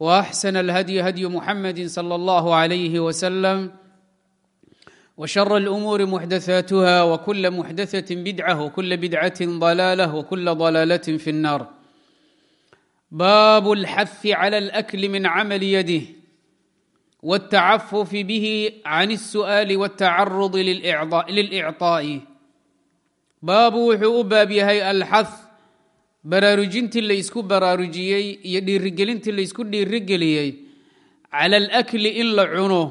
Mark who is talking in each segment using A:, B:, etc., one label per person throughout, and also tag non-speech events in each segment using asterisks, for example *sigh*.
A: وأحسن الهدي هدي محمد صلى الله عليه وسلم وشر الأمور محدثاتها وكل محدثة بدعة وكل بدعة ضلالة وكل ضلالة في النار باب الحث على الأكل من عمل يده والتعفف به عن السؤال والتعرض للإعطاء baabu wuxuu u baab yahay alxath baraarujintii laysku baraarujiyey iyo dhiirigelintii laysku dhiirigeliyey cala alakli in la cuno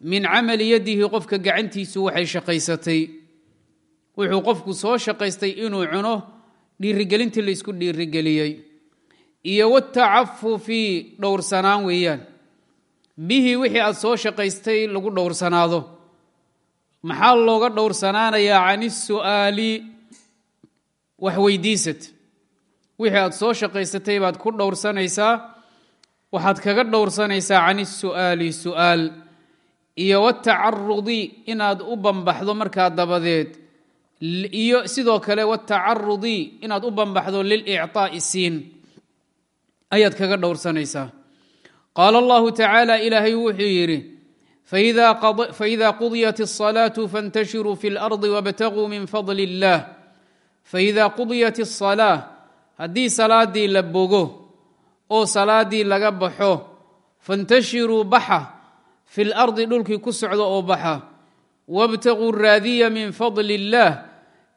A: min camali yadihi qofka gacantiisu waxay shaqaysatay. Wuxuu qofku soo shaqaystay inuu cuno dhiirigelintii laysku dhiirigeliyey. Iyo watacafufi dhowrsanaan weeyaan. Bihi wixii aad soo shaqaystay lagu dhowrsanaado. Maxaa looga dhowrsanaanayaa can isu'aali wax weydiisad wixii aad soo shaqaysatay baad ku dhowrsanaysaa waxaad kaga dhowrsanaysaa can isu'aali su'aal iyo watacarudi inaad u bambaxdo markaa dabadeed iyo sidoo kale watacarudi inaad u bambaxdo lilicطaa'i siin ayaad kaga dhowrsanaysaa qaala allahu tacaala ilaahay wuxuu yidhi faإida qudiyat الصلاة faاntashiruu fi اlأrضi wاbtaguu min fadl الlah faإida qudiyat الصلاة haddii salaadii la bogo oo salaadii laga baxo fantashiruu baxa fi lardi dhulkii ku socda oo baxa. Wabtaquu raadiya min fadli illaah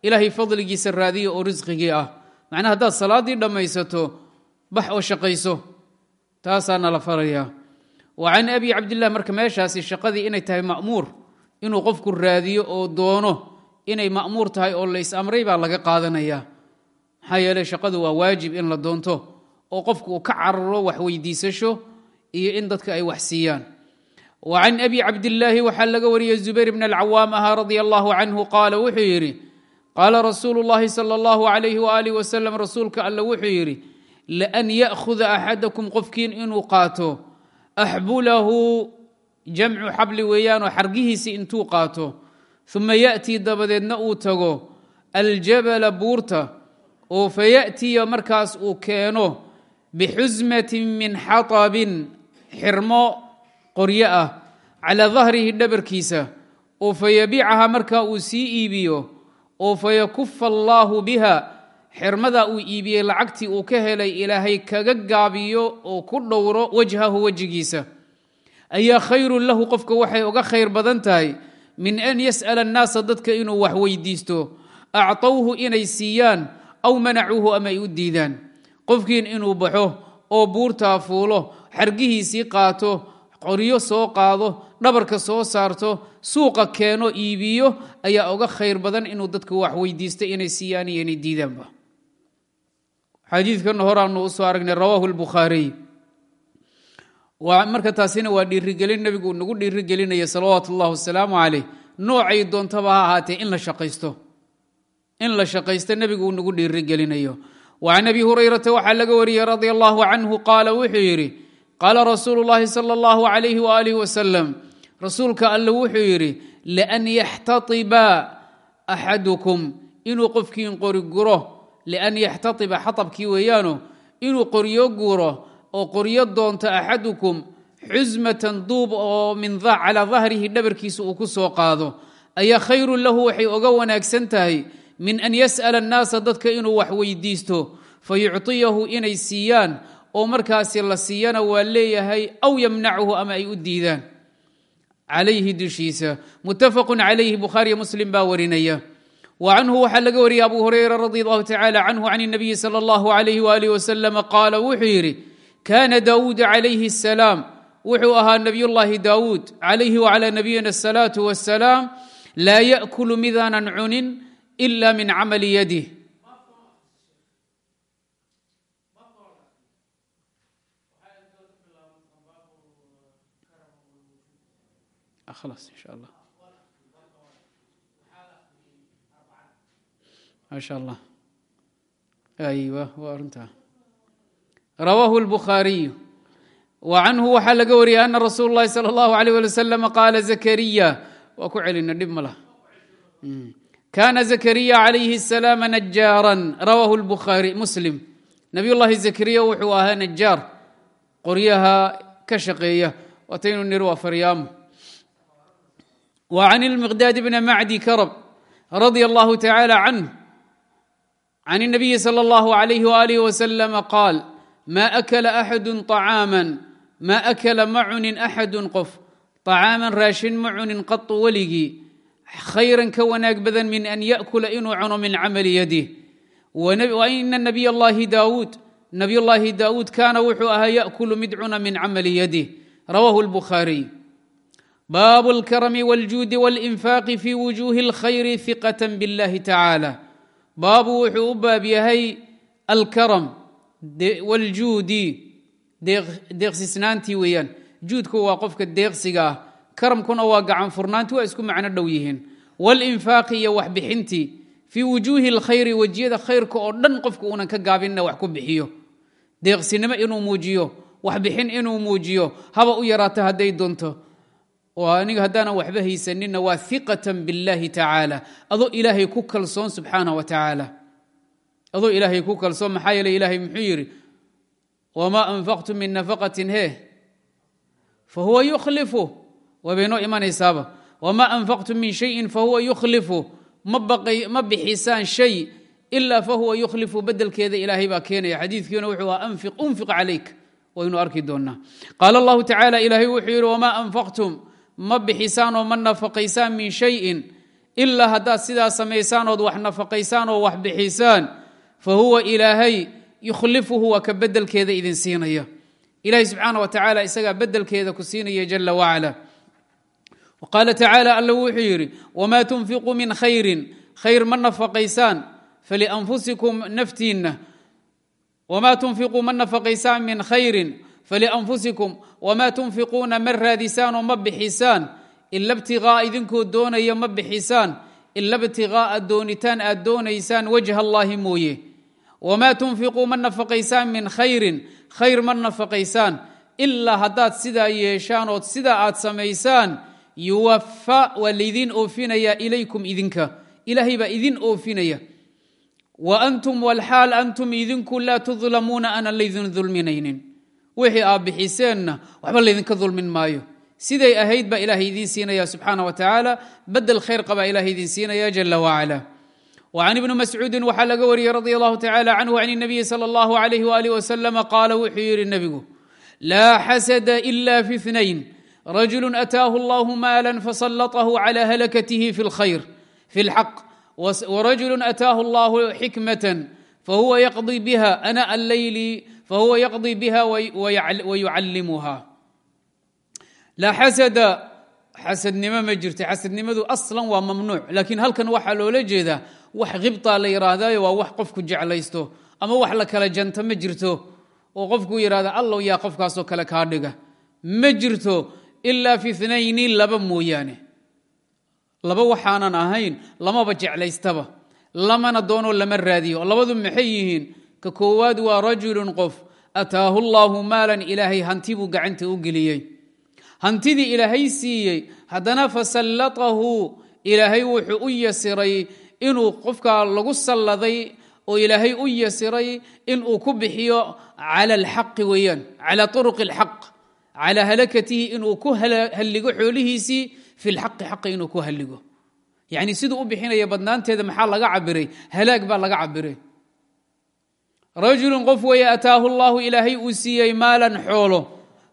A: ilaahay fadligiisa raadiya oo risqigii ah. Macnaa haddaad salaadii dhammaysato bax oo shaqayso. Taasaa nala farayaa. Wa can abi cabdillah marka meeshaasi shaqadii inay tahay ma'muur inuu qofku raadiyo oo doono inay ma'muur tahay oo la baa laga qaadanayaa maxaa yeele shaqadu waa waajib in la doonto oo qofku uu ka cararo wax weydiisasho iyo in dadka ay wax siiyaan. Wa abi cabdilaahi waxaa laga wariyey zubayr bn alcawaam ahaa radia allahu canhu qaala wuxuu yidhi qaala rasuulu llahi sala allahu alayhi waaalih wasalam rasuulka alle wuxuu yidhi laan ya'huda axadakum qofkiin inuu qaato axbulahu jamcu xabli weeyaanoo xargihiisii intuu qaato uma ya'tii dabadeedna uu tago aljabala buurta oo faya'tiya markaas uu keeno bixusmatin min xatabin xirmo qoryo ah calaa dahrihi dhabarkiisa oo fayabiicaha markaa uu sii iibiyo oo fayakufa allaahu biha xirmadaa uu iibiyey lacagtii uu ka helay ilaahay kaga gaabiyo oo ku dhowro wajhahu wejigiisa. Ayaa khayrun lahu qofka waxay uga khayr badan tahay min an yas'ala annaasa dadka inuu wax weydiisto. Actowhu inay siiyaan aw manacuuhu ama ay u diidaan. Qofkiin inuu baxo oo buurtaa fuulo xargihiisii qaato qoryo soo qaado dhabarka soo saarto suuqa keeno iibiyo ayaa uga khayr badan inuu dadka wax weydiisto inay siiyaan iyo inay diidaanba. Xadiidkan horaanu u soo aragnay rawaahu lbukhaariy marka taasina waa dhiirigelin nebigu nagu dhiirigelinaya salawaatu ullahi wasalaamu caleyh noocay doontaba ha ahaatee in la shaqaysto in la shaqaysto nebigu nagu dhiirigelinayo. Wa can abi hurayrata waxaa laga wariyey radia allahu canhu qaala wuxuu yidhi qaala rasuulu llahi sala allahu alayhi waaalih wasalam rasuulka alle wuxuu yidhi lian yaxtaiba axadukum inuu qofkiin qoriguro lian yaxtaiba xaabkii weeyaano inuu qoryo guuro oo qoryo doonto axadukum xusmatan duub oo min calaa dahrihi dhabarkiisa uu ku soo qaado ayaa khayrun lahu waxay oga wanaagsan tahay min an yas'ala annaasa dadka inuu wax weydiisto fayucطiyahu inay siiyaan oo markaasi la siiyana waa leeyahay aw yamnachu ama ay u diidaan calayhi dushiisa muttafaqu calayhi bukhaariyo muslim baa warinaya wa canhu waxaa laga wariyey abu hurayra radi allahu tacala canhu can الnabiyi salى اllahu alayh walih wasalam qaala wuxuu yidhi kana daawuud calayhi الsalaam wuxuu ahaa nabiyullaahi daawuud calayhi wacalى nabiyina الsalaaةu wasalaam laa yaأkulu midaanan cunin ila min camali yadih خلاص إن شاء الله ما شاء الله أيوة وأرنتها رواه البخاري وعنه waxaa laga wariyay أن رsuuل اللhi صلى الله عليه ولي وسلم قال زكريا waa ku celina dhib ma lah كان زكريا عليه السلام نجاarا رواه البخاري مسلم نبي اللhi زكريا wuxuu ahaa نجاar qoryaha ka shaqeeya wataynu nir waa faryaamo وعن المقداد بن معدي كرب رضي الله تعالى عنه عن النبي صلى الله عليه وآله وسلم قال ما أكل أحد طعاما ما أكل معن أحد قف طعاما راشن معن قط ولقي خيرا كوناك بذن من أن يأكل إنو عن من عمل يده وإن النبي الله داود نبي الله داود كان وحوها يأكل مدعنا من عمل يده رواه البخاري baabu اlkarmi wاljuudi wاlinfaaqi fi wujuhi اlkhayri hiqaة biاllahi tacaala baabu wuxuu u baab yahay alkaram wاljuudi deeqsisnaantii weeyaan juudku waa qofka deeqsiga ah karamkuna waa gacan furnaanti waa isku macno dhow yihiin wاlinfaaqi iyo waxbixintii fii wujuuhi اlkhayri wejiyada khayrka oo dhan qofka uunan ka gaabinna wax ku bixiyo deeqsinimo inuu muujiyo waxbixin inuu muujiyo haba u yaraato hadday doonto oo aniga haddaanan waxba haysaninna waa hiqatan biاllahi tacaala adoo ilaahay ku kalsoon subxaanah wa tacaala adoo ilaahay ku kalsoon maxaa yeele ilaahay muxuu yidhi wamaa anfaqtu min nafaqatin he fahuwa yukhlifu waabay noo imanaysaaba wamaa anfaqtu min shayin fahuwa yukhlifu. Ma bixisaan shay ilaa fahuwa yukhlifu. Bedelkeeda ilaahay baa keenaya. Xadiidkiina wuxuu aha unfiq calayk. Waynu arki doonaa. Qaala allahu tacaala ilaahay wuxuu yidhi wamaa anfaqtum. Ma bixisaan oo ma nafaqaysaan min shayin ilaa haddaad sidaa samaysaan ood wax nafaqaysaan oo wax bixisaan. Fa huwa ilaahay yukhlifuhu waa ka bedelkeeda idin siinaya. Ilahi subxaana wa tacaala isagaa bedelkeeda ku siinaya jala wacala qaala tacaala alla wuxuu yidhi wamaa tunfiquu min khayrin khayr ma nafaqaysaan falianfusikum naftiinna wamaa tunfiquu ma nafaqaysaan min khayrin falianfusikum wmaa tunfiquuna ma raadisaanoo ma bixisaan ila btiqaa'a idinkoo doonaya ma bixisaan ila btiqaa'a doonitaan aad doonaysaan wajha allahi mooye wamaa tunfiquu ma nafaqaysaan min khayrin khayr ma nafaqaysaan ilaa haddaad sidaa yeeshaan ood aad samaysaan yuwafa waa laydin oofinaya ilaykum idinka ilaahay baa idin oofinaya wa antum walxaal antum idinku laa tudlamuuna aanan laydin dulminaynin wixii aad bixiseenna waxba laydinka dulmin maayo siday ahayd baa ilaahay idiin siinaya subxaana wa tacaala bedel khayr qabaa ilahay idiin siinaya jala wacala وcan ibni mascuudin waxaa laga wariyey radi allahu tacala canhu can الnabiyi salى اllahu alayh walih waslama qaala wuxuu yidhi nebigu laa xasada ila fi اثnayn rajulu ataahu allahu maala fasallaطahu clى halakatihi fi اlkhayr fi اlxaq wrajulu ataahu allahu xikmaة fahuwa yaqضi biha ana allayli fahuwa yaqضi biha wayucallimuha laa xasada xasadnimo ma jirto xasadnimadu aslan waa mamnuuc laakiin halkan waxaa loola jeedaa wax khibtaa la yidhaahdayo waa wax qofku jeclaysto ama wax la kala janta ma jirto oo qofku yidhahda allow yaa qofkaasoo kale kaa dhiga ma jirto ilaa fi inayni laba mooyaane laba waxaanan ahayn lamaba jeclaystaba lamana doonoo lama raadiyo labadu maxay yihiin ka koowaad waa rajulun qof ataahu allaahu maalan ilaahay hanti buu gacanta u geliyey hantidii ilaahay siiyey haddana fasallatahu ilaahay wuxuu u yasiray inuu qofkaa lagu salladay oo ilaahay u yasiray inuu ku bixiyo cala alxaqi weeyaan cala turuqi alxaq calaa halakatihi inuu ku halligo xoolihiisii fi lxaqi xaqa inuu ku halligo yacni siduu u bixinaya badnaanteeda maxaa laga cabiray halaag baa laga cabiray rajulun qof weeye ataahu allaahu ilaahay uu siiyey maalan xoolo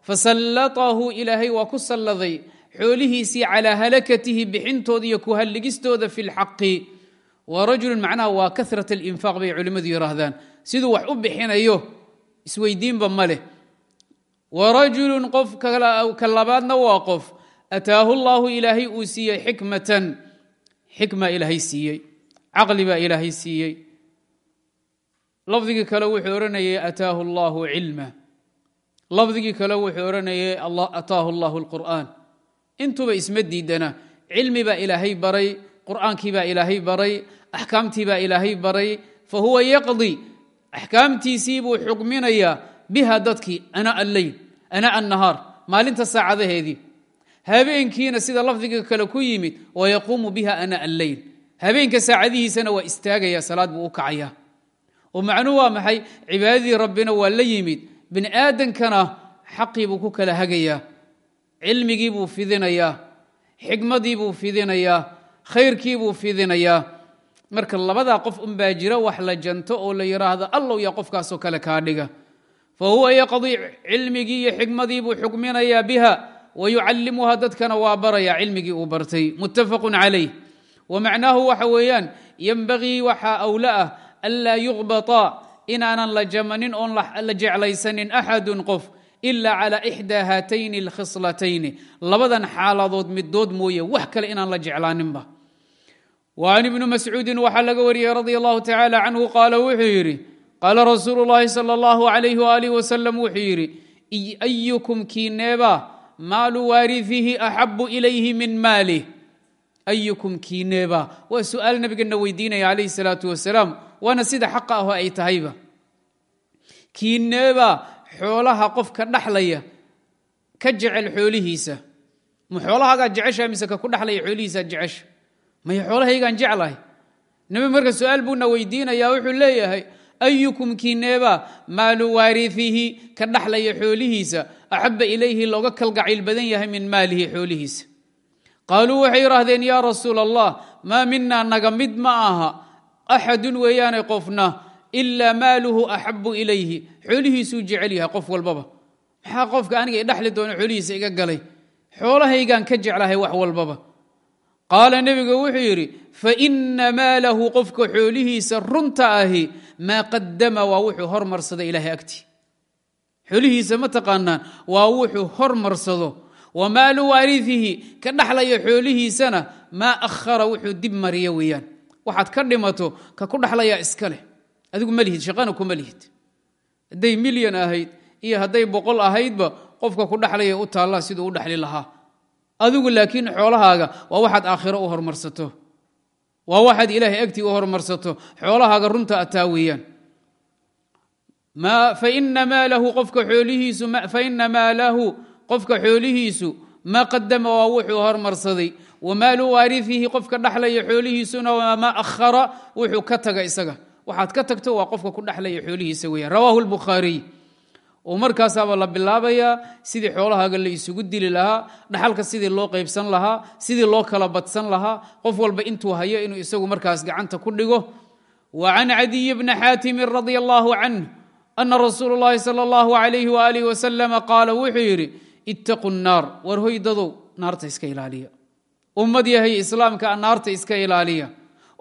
A: fasallatahu ilaahay waa ku salladay xoolihiisii calaa halakatihi bixintooda iyo kuhalligistooda fi lxaqi wa rajulun macnaha waa karat alinfaaq bay culimmadu yidhaahdaan siduu wax u bixinayo isweydiinba ma leh wa rajulun qof ka labaadna waa qof ataahu llaahu ilaahay uu siiyey xikmatan xikma ilaahay siiyey caqli baa ilaahay siiyey lafdigii kale wuxuu odhanayay ataahu allaahu cilma lafdigii kale wuxuu odhanayay ataahu allahu alqur'aan intuba isma diidana cilmi baa ilaahay baray qur'aankii baa ilaahay baray axkaamtii baa ilaahay baray fa huwa yaqdi axkaamtiisii buu xukminayaa biha dadkii ana alleyl ana annahaar maalinta saacadaheedii habeenkiina sida lafdiga kale ku yimid wayaquumu biha ana alleyl habeenka saacadihiisana waa istaagaya salaad buu u oo macnuhu waa maxay cibaadadii rabbina waa la yimid bini aadankana xaqii buu ku kala hagayaa cilmigii buu fidinayaa xikmadii buu fidinayaa khayrkii buu fidinayaa marka labadaa qof unbaa wax la janto oo la yidhaahdo allow yaa qofkaasoo kale kaa dhiga fa huwa yaqdii cilmigii iyo xikmadii buu xukminayaa biha wa yucallimuha dadkana waa baraya cilmigii uu bartay muttafaqun calayh wa macnaahu waxa weeyaan yenbagii waxaa awla ah anlaa yuqbata inaanan la jamanin oon la jeclaysanin axadun qof ila cala ixdaa haatayni alkhislatayni labadan xaaladood midood mooye wax kale inaan la jeclaaninba wa can ibni mascuudin waxaa laga wariyey radia allahu qaala rasuulu llahi sala allahu alayh waalih wasalam wuxuu yidhi ayukum kiineeba maalu waariihihi axabu ilayhi min maalih ayukum kiineeba waa su'aal nabigana weydiinaya calayhi salaatu wasalaam waana sida xaqa aho ay tahayba kiineeba xoolaha qofka dhaxlaya ka jecel xoolihiisa ma xoolahaagaa jecesha mise ka ku dhaxlaya xoolihiisa jecesha maya xoolahaygaan jeclahay nabi marka su'aal buuna weydiinaya wuxuu leeyahay ayukum kiineeba maalu waariihihi ka dhaxlaya xoolihiisa axaba ilayhi looga kalgacayl badan yahay min maalihi xoolihiisa qaaluu waxay yidhaahdeen yaa rasuul allah maa minaa naga mid ma aha axadun weeyaane qofna ilaa maaluhu axabu ilayhi xoolihiisuu jecel yahay qof walbaba maxaa qofka aniga idhaxli doono xoolihiisa iga galay xoolahaygaan ka jeclahay wax walbaba qaala nebigu wuxuu yidhi faina maalahu qofka xoolihiisa runta ahi maa qadama waa wuxuu hormarsaday ilaahay agtii xoolihiisa ma taqaanaan waa wuxuu hormarsado wa maalu waariihihi ka dhaxlaya xoolihiisana maa akhara wuxuu dib mariya weeyaan. Waxaad ka dhimato ka ku dhaxlaya iska leh. Adigu ma lihid shaqana kuma lihid. Hadday milyan ahayd iyo hadday boqol ahaydba qofka ku dhaxlaya u taallaa siduu u dhaxli lahaa. Adigu laakiin xoolahaaga waa waxaad aakhiro u hormarsato waa waxaad ilaahay agtii u hormarsato xoolahaaga runta ataa weeyaan faina faina maalahu qofka xoolihiisu maa qadama waa wuxuu hormarsaday. Wa maalu waariihihi qofka dhaxlaya xoolihiisuna waa maa akhara wuxuu ka taga isaga. Waxaad ka tagto waa qofka ku dhaxlaya xoolihiisa weeyaan. Rawaahu lbukhaariy oo markaasaaba la bilaabayaa sidii xoolahaaga la isugu dili lahaa dhaxalka sidii loo qaybsan lahaa sidii loo kala badsan lahaa qof walba intuu hayo inuu isagu markaas gacanta ku dhigo. Wa can cadiy bni xaatimin radia allahu canh ana rasuulu llahi sala allahu alayh waalih wasalama qaala wuxuu yidhi ittaqu nnaar war hoydadow naarta iska ilaaliya. Ummad yahay islaamka naarta iska ilaaliya.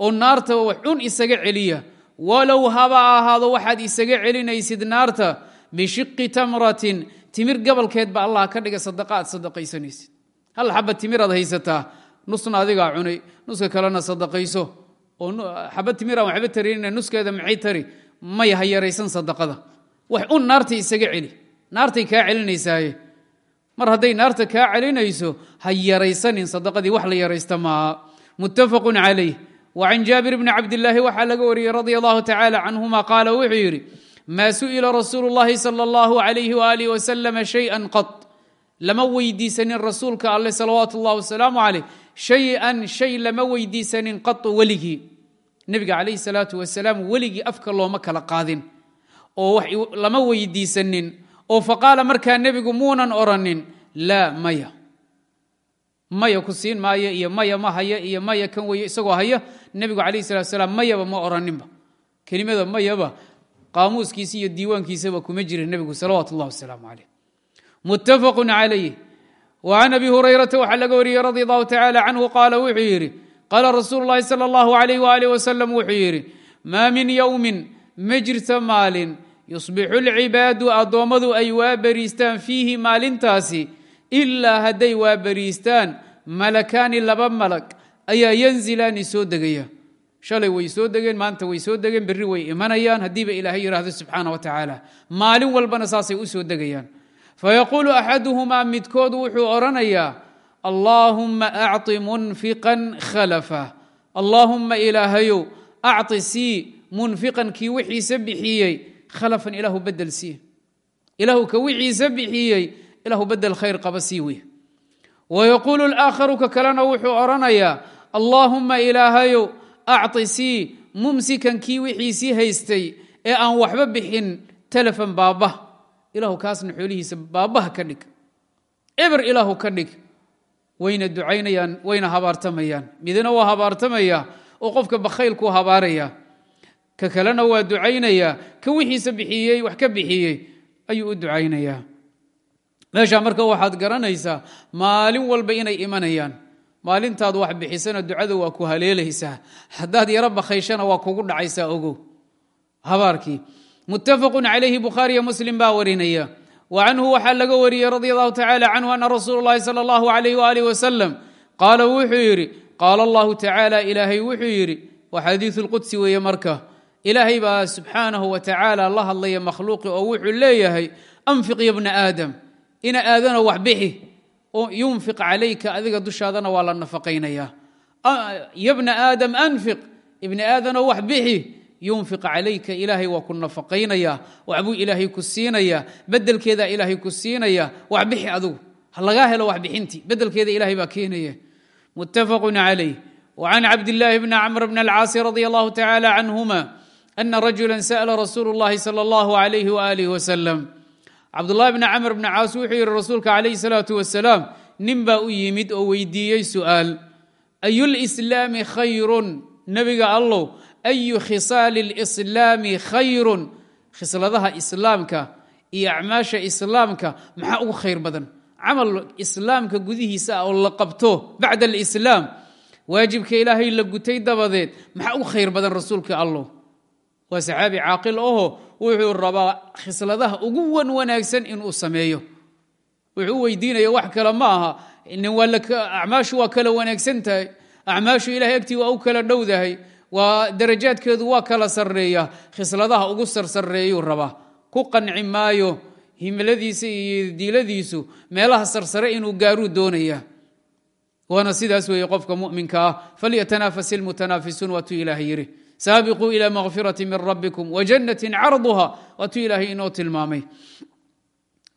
A: Oo naarta wax cun isaga celiya. Walow haba ahaado waxaad isaga celinaysid naarta bishiqi tamratin timir gabalkeed ba allah ka dhiga sadaqa aad sadaqaysanaysid hal xaba timiraad haysataa nusna adigaa cunay nuska kalena sadaqayso oo xaba timiraan waxba tarin nuskeeda maxay tari maya ha yaraysan sadaqada wax un naarta isaga celi naartay kaa celinaysaaye mar hadday naarta kaa celinayso ha yaraysanin sadaqadii wax la yaraysta maaha muttafaqun calayh wa can jaabir bni cabdillaahi waxaa laga wariyey radia allahu tacaala canhuma qaala wuxuu yidhi maa su'ila rasuulu llahi sala allahu alayh waalih wasalama shayan qad lama weydiisanin rasuulka alle salawaatu ullahi wasalaamu calayh shay-an shay lama weydiisanin qatu weligii. Nebiga calayhi salaatu wasalaam weligii afka looma kala qaadin oo lama weydiisanin oo faqaala markaa nebigu muunan oranin. Laa maya. Maya ku siin maayo iyo maya ma haya iyo maya kan weye isagoo haya. Nebigu calayhi salatu wasalaam mayaba ma oraninba kelimada mayaba qaamuuskiisa iyo diiwaankiisaba kuma jirin nebigu salawaatu ullahi wasalaamu calayh. Muttafaqun calayh. وعn abi hurayrata waxaa laga wariyey radi allahu tacala canhu qaala wuxuu yidhi qaala rasuulu llahi sal allahu alayh waalih wasalam wuxuu yidhi maa min yowmin ma jirto maalin. Yusbixu lcibaadu addoommadu ay waa beriistaan fiihi maalintaasi. Ilaa hadday waa beriistaan malakaani laba malag ayaa yanzilaani soo degaya shalay way soo degeen maanta way soo degeen berri way imanayaan haddiiba ilaahay yidhaahdo subxaana wa tacaala. Maalin walbana saasay u soo degayaan. Fayaquulu axaduhumaa midkood wuxuu odhanayaa allaahumma acطi munfiqan khalafa. Allaahumma ilaahayow acطi sii munfiqan kii wixiisa bixiyey khalafan ilaahu bedel sii. Ilaahu ka wixiisa bixiyey ilaahu bedel khayr qaba sii wey wayaquulu laakharu ka kalena wuxuu odhanayaa allaahumma ilaahayow acطi sii mumsikan kii wixiisii haystay ee aan waxba bixin telefon baabah ilaahu kaasna xoolihiisa baabaha ka dhig eber ilaahu ka dhig wayna ducaynayaan wayna habaartamayaan midna waa habaartamaya oo qofka bakhaylkuu habaaraya ka kalena waa ducaynayaa ka wixiisa bixiyey wax ka bixiyey ayuu u ducaynayaa meeshaa marka waxaad garanaysaa maalin walba inay imanayaan maalintaad wax bixisana ducada waa ku haleelaysaa. Haddaad yaro bakhayshana waa kugu dhacaysaa ogow. Habaarkii. Muttafaqu calayhi bukhaariyo muslim baa warinaya. Wa canhu waxaa laga wariyey radi allahu tacala canhu ana rasuulu llahi sala allahu alayh waalih wasalam qaala wuxuu yidhi qaala allahu tacaala ilaahay wuxuu yidhi waa xadiisu lqudsi weeye marka. Ilaahay baa subxaanahu wa tacaala la hadlaya makhluuqi oo wuxuu leeyahay anfiq ya bna aadam ina aadano wax bixi yunfiq calayka adiga dushaadana waa la nafaqaynayaa ya bna aadam anfiq ibni aadano wax bixi yunfiq calayka ilaahay waa ku nafaqaynayaa waxbuu ilaahay ku siinayaa bedelkeedaa ilaahay ku siinaya wax bixi adugu ha lagaa helo wax bixintii bedelkeeda ilahay baa keenaya muttafaqu calayh وعن cabd الlahi bn cmr bn اlcaasi radي اllahu tacalى canهuma أna rajula sأla rasuulu اllahi slى اllah عalyh walih wslm cabdulahi bni camr bni caas wuxuu yidhi rasuulka calayhi salaau wasalaam nin baa u yimid oo weydiiyey su'aal. Ayulislaami khayrun? Nebiga allow ayu khisaali lislaami khayrun? Khisladaha islaamka iyo acmaasha islaamka maxaa ugu khayr badan? Camal islaamka gudihiisa ah oo la qabto bacda alislaam waajibka ilaahay la gutay dabadeed maxaa ugu khayr badan rasuulka allow? Waa saxaabi caaqil aho wuxuu rabaa khisladaha ugu wan wanaagsan inuu sameeyo. Wuxuu weydiinaya wax kale ma aha. Acmaashu waa kala wanaagsan tahay. Acmaashu ilahay agtii waa u kala dhowdahay. Waa darajaadkeedu waa kala sarreeya. Khisladaha ugu sarsareeyuu rabaa. Ku qanci maayo himiladiisa iyo diiladiisu. Meelaha sarsare inuu gaaruu doonaya waana sidaas weeye qofka muminka ah. Falyatanafas ilmutanaafisuun waatuu ilaahay yidhi saabiquu ila makfirati min rabbikum wajannati carduha waatuu ilaahay inoo tilmaamay.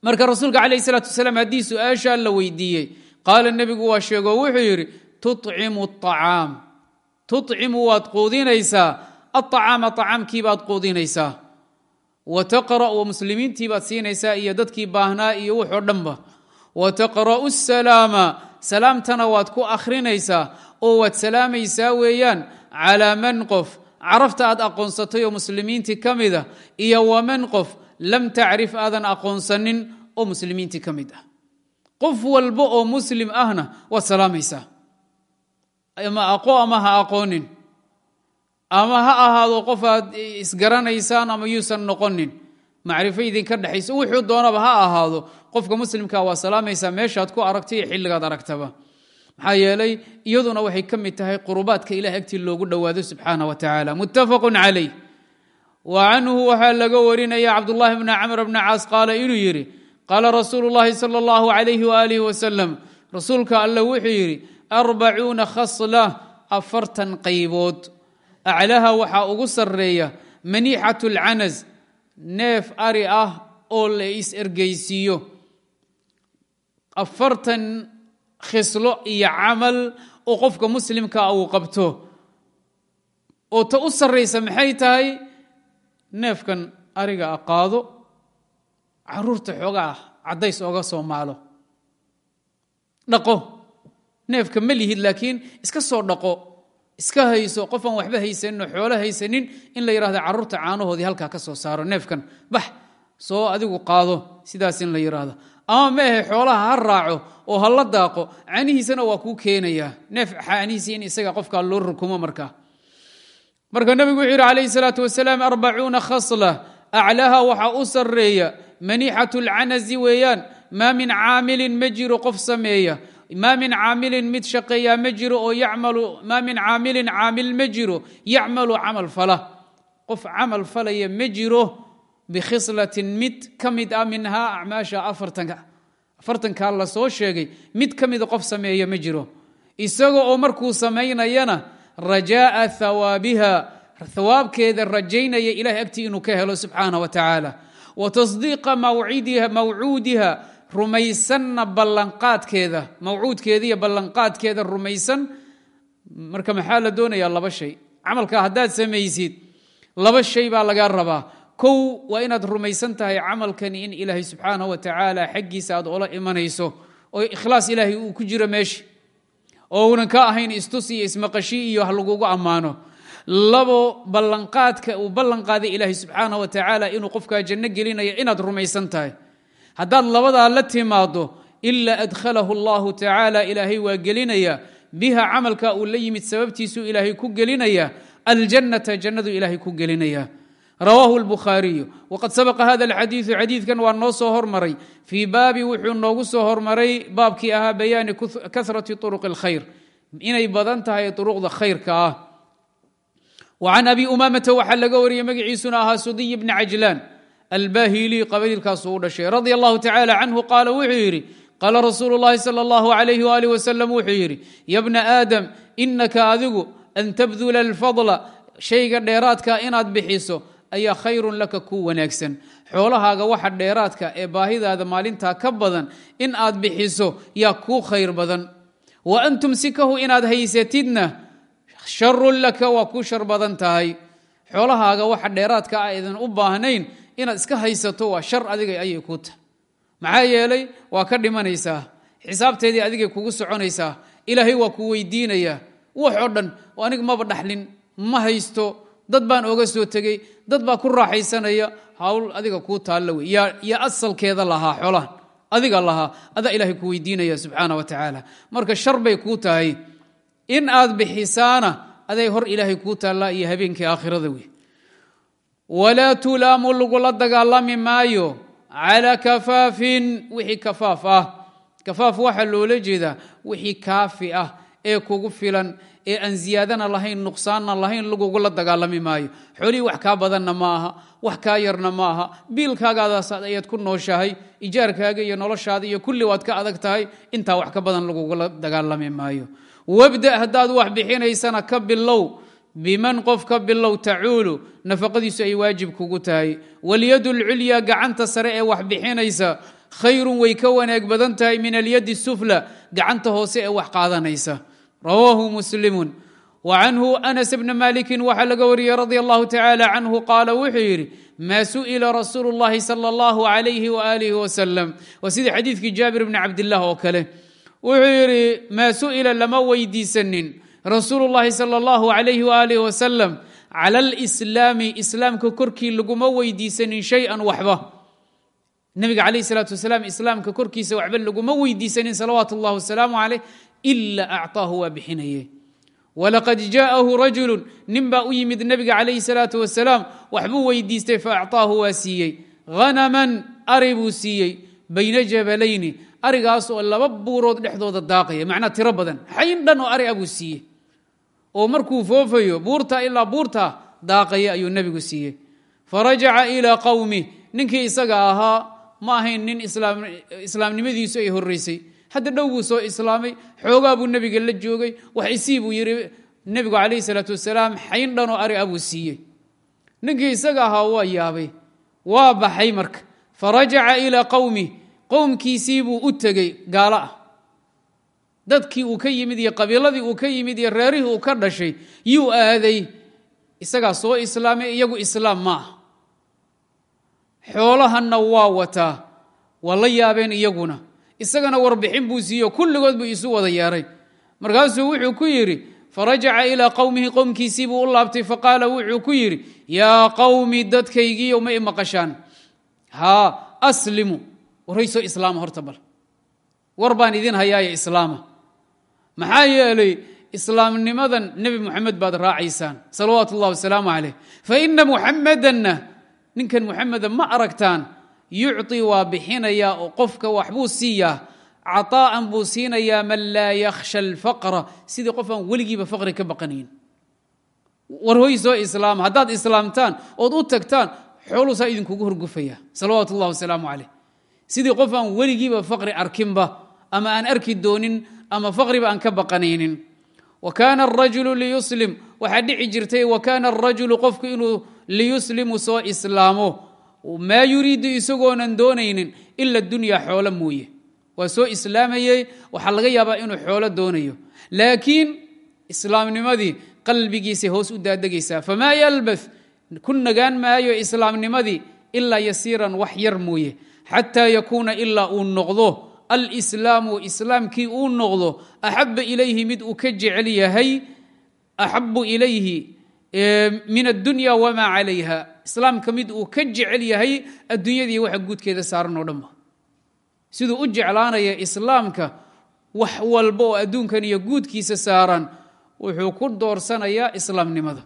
A: Marka rasuulka calayh salaatu wasalaam haddii su'aashaa la weydiiyey qaala nebigu waa sheego wuxuu yidhi tucimu acaam tucimu waad quudinaysaa. Aacaama acaamkii baad quudinaysaa. Wa taqra'u muslimiintii baad siinaysaa iyo dadkii baahnaa iyo wuxoo dhanba wa taqra'u salaama. Salaamtana waad ku akhrinaysaa carafta aad aqoonsatay oo muslimiintii ka mid ah iyo waman qof lam tacrif aadan aqoonsanin oo muslimiintii ka mid ah. Qof walba oo muslim ahna waad salaamaysaa. Ama aqo ama ha aqoonin. Ama ha ahaado qof aad isgaranaysaan ama yuusan noqonin. Macrifo idinka dhexayso wuxuu doonaba ha ahaado. Qofka muslimka waa salaamaysaa meeshaad ku aragtay iyo xilligaad aragtaba maxaa yeelay iyaduna waxay ka mid tahay qurubaadka ilah agtii loogu dhowaado subxaana wa tacaala. Muttafaqu calayh. Wa canhu waxaa laga warinaya cabdullahi bni camr bni caas qaala inuu yidhi qaala rasuulu llahi sala allahu alayhi waaalih wasalam rasuulka alle wuxuu yidhi arbacuuna khasla afartan qaybood. Aclaha waxaa ugu sarreeya maniixat lcanas neef ari ah oo la is ergeysiiyo afartan khislo iyo camal oo qofka muslimkaa uu qabto. Oo ta u sarraysa maxay tahay? Neefkan ariga a qaado carruurta xoogaa caddays oga soo maalo. Dhaqo. Neefka ma lihid laakiin iska soo dhaqo. Iska hayso qofaan waxba haysanin oo xoolo haysanin in la yidhahdo carruurta caanahoodii halkaa ka soo saaro. Neefkan bax soo adigu qaado sidaas in la yidhaahdo ama meehe xoolaha ha raaco oo ha la daaqo canihiisana waa kuu keenayaa neef caanihiisi in isaga qofkaa loo rukumo markaa marka nebigu wuxuu yidhi calayhi salaatu wasalaam arbacuuna khasla. Aclaha waxaa u sarreeya maniixatu lcanasi weeyaan maa min caamilin ma jiro qof sameeya. Maa min caamilin mid shaqeeyaa ma jiro oo yacmalu maa min caamilin caamil ma jiro yacmalu camal fala. Qof camal falaya ma jiro bikhislatin mid ka mid ah minhaa acmaasha afartanka afartankaa la soo sheegay mid ka mida qof sameeya ma jiro isaga oo markuu samaynayana rajaa'a hawaabiha hawaabkeeda rajaynaya ilahay agtii inuu ka helo subxaana wa tacaala wa tasdiiqa mawcuudiha rumaysanna ballanqaadkeeda mawcuudkeeda ballanqaadkeeda rumaysan marka maxaa la doonayaa laba shay camalka haddaad samaysid laba shay baa lagaa rabaa kow waa inaad rumaysan tahay camalkani in ilaahay subxaanah wa tacaala xaggiisa aad ola imanayso oo ikhlaas ilaahay uu ku jiro meesha oo uunan ka ahayn istus iyo ismaqashi iyo ha lagugu ammaano. Labo ballanqaadka uu ballanqaaday ilaahay subxaanah wa tacaala inuu qofkaa janno gelinayo inaad rumaysan tahay. Haddaad labadaa la timaado ilaa adkhalahu allahu tacaala ilaahay waa gelinaya. Biha camalka uu la yimid sababtiisuu ilaahay ku gelinaya. Aljannata jannadu ilaahay ku gelinaya rawaahu lbukhaariyu waqad sabaqa hada alxadiidu xadiidkan waa noo soo hormaray. Fii baabi wuxuu noogu soo hormaray baabkii ahaa bayaani kasrati turuqi alkhayr. Inay badan tahay turuqda khayrka ah. Wa can abi umaamata waxaa laga wariyey magaciisuna ahaa sudiy bni cajlaan albahili qabiilkaasuu u dhashay. Radia allahu tacala canhu qaala wuxuu yidhi qaala rasuulu llahi sala allahu alayh waalih wasalam wuxuu yidhi ya bna aadam inaka adigu an tabdula alfadla shayga dheeraadka inaad bixiso ayaa khayrun laka kuu wanaagsan. Xoolahaaga waxa dheeraadka ee baahidaada maalintaa ka badan in aad bixiso yaa kuu khayr badan. Wa an tumsikahu inaad haysatidna sharun laka waa kuu shar badan tahay. Xoolahaaga waxa dheeraadka ah idan u baahnayn inaad iska haysato waa shar adiga ayay kuu tahay maxaa yeelay waa ka dhimanaysaa. Xisaabteedii adigay kugu soconaysaa. Ilaahay waa ku weydiinayaa. Wax oo dhan aniga maba dhaxlin. Ma haysto. Dad baan oga soo tegey dad baa ku raaxaysanaya hawl adiga kuu taalla wey. Yaa asalkeeda lahaa xoolahan adiga lahaa. Adaa ilaahay ku weydiinaya subxaana wa tacaala. Marka shar bay kuu tahay. In aad bixisaana aday hor ilaahay kuu taallaa iyo habeenkii aakhirada wey. Walaa tulaamu lagula dagaalami maayo. Calaa kafaafin. Wixii kafaaf ah. Kafaaf waxaa loola jeedaa wixii kaafi ah ee kugu filan ee aan ziyaadana lahayn nuqsaanna lahayn lagugula dagaalami maayo. Xoolihii wax kaa badanna ma aha wax kaa yarna ma aha. Biilkaagaadaas ayaad ku nooshahay ijaarkaaga iyo noloshaada iyo kulli waad ka adag tahay intaa wax ka badan lagugula dagaalami maayo. Wabda haddaad wax bixinaysana ka bilow biman qof ka bilow tacuulu nafaqadiisu ay waajib kugu tahay. Walyadu lculya gacanta sare ee wax bixinaysa khayrun way ka wanaag badan tahay min alyadi sufla gacanta hoose ee wax qaadanaysa rawaahu muslimun. Wa canhu anas bna malikin waxaa laga wariyey radia allahu tacaala canhu qaala wuxuu yidhi maa su'ila rasuulu llahi sala allahu alayhi waalihi wasalam waa sidii xadiidkii jaabir bni cabdilah oo kale. Wuxuu yidhi maa su'ila lama weydiisanin rasuulu llahi sala allahu alayhi waaalih wasalam cala alislaami islaamka korkii laguma weydiisanin shay-an waxba. Nebiga calayh salaatu wasalaam islaamka korkiisa waxba laguma weydiisanin salawaatu اllah wasalaamu calayh ila acطaahu waa bixinaye walaqad jaءahu rajulu nin baa u yimid nebiga calayhi salaatu wasalaam waxbuu weydiistay faacطaahu waa siiyey hanaman ari buu siiyey bayna jabalayni arigaas oo laba buurood dhexdooda daaqaya macnaa tiro badan xayn dhan oo ari a buu siiyey oo markuu foofayo buurta ilaa buurta daaqaya ayuu nebigu siiyey farajaca ilaa qowmi ninkii isaga ahaa ma ahayn nin islaamnimadiisu ay horeysay hadda dhow buu soo islaamay xoogaa buu nebiga la joogay wax isii buu yidhi nebigu calayhi salaatu wasalaam xayn dhan oo ari a buu siiyey. Ninkii isaga ahaa waa yaabay waa baxay marka. Farajaca ilaa qowmi qowmkiisii buu u tegey gaalo ah. Dadkii uu ka yimid iyo qabiiladii uu ka yimid iyo reerihii uu ka dhashay yuu aaday isagaa soo islaamay iyagu islaam ma ah xoolahanna waa wataa waa la yaabeen iyaguna isagana warbixin buu siiyo kulligood buu isu wada yeeray markaasuu wuxuu ku yidhi farajaca ilaa qowmihi qowmkiisii buu u laabtay faqaala wuxuu ku yidhi yaa qowmi dadkaygiiyo ma i maqashaan. Haa aslimu. Warhaysoo islaama horta bal. War baan idin hayaaya islaama. Maxaa yeelay islaamnimadan nebi muxamed baad raacaysaan salawaatu ullahi wasalaamu calayh. Fa ina muxamadanna ninkan muxameda ma aragtaan yucطi waa bixinayaa oo qofka waxbuu siiyaa caطaa'an buu siinayaa man laa yakhsha alfaqra sidii qof aan weligiiba faqri ka baqanayn. War hoy soo islaama haddaad islaamtaan ood u tagtaan xooluusaa idinkugu horgufaya. Salawaatu ullahi wasalaamu calayh. Sidii qof aan weligiiba faqri arkinba ama aan arki doonin ama faqriba aan ka baqanaynin. Wa kaana arajulu liyuslim waxaa dhici jirtay wa kaana arajulu qofku inuu liyuslimu soo islaamo maa yuriidu isagoonan doonaynin ila dunya xoolo mooye. Waa soo islaamayey waxaa laga yaabaa inuu xoolo doonayo. Laakiin islaamnimadii qalbigiisay hoos u daadegaysaa famaa yalbath ku nagaan maayo islaamnimadii ilaa yasiiran wax yar mooye. Xataa yakuuna ilaa uu noqdo alslaamu islaamkii uu noqdo axaba ilayhi mid uu ka jecel yahay axabu ilayhi min addunya wamaa calayha islaamka mid uu ka jecel yahay adduunyadii waxa guudkeeda saaran oo dhanba siduu u jeclaanaya islaamka wax walba oo adduunkan iyo guudkiisa saaran wuxuu ku doorsanayaa islaamnimada.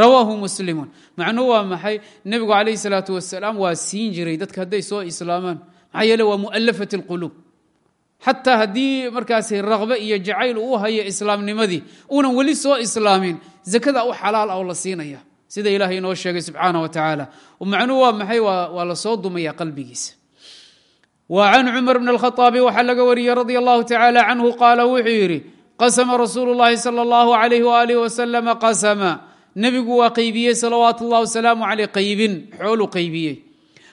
A: Rawaahu muslimuun macnuhu waa maxay? Nebigu calayh salaatu wasalaam waa siin jiray. Dadka hadday soo islaamaan. Maxaa yeele waa mu'alafat اlquluub xataa haddii markaas raqbe iyo jacayl uu hayo islaamnimadii uunan weli soo islaamin zakada u xalaal ah oo la siinaya. Sida ilaahay inoo sheegay subxaana wa tacaala macnuhu waa maxay? Waa la soo dumaya qalbigiisa wa can cumar bn alkhaaabi waxaa laga wariyey radi allahu tacaala canhu qaala wuxuu yidhi qasama rasuulu llahi sala allahu alayh waalih wasalama qasama. Nebigu waa qaybiyey salawaat ullah wasalaamu caleyh qaybin xooluu qaybiyey.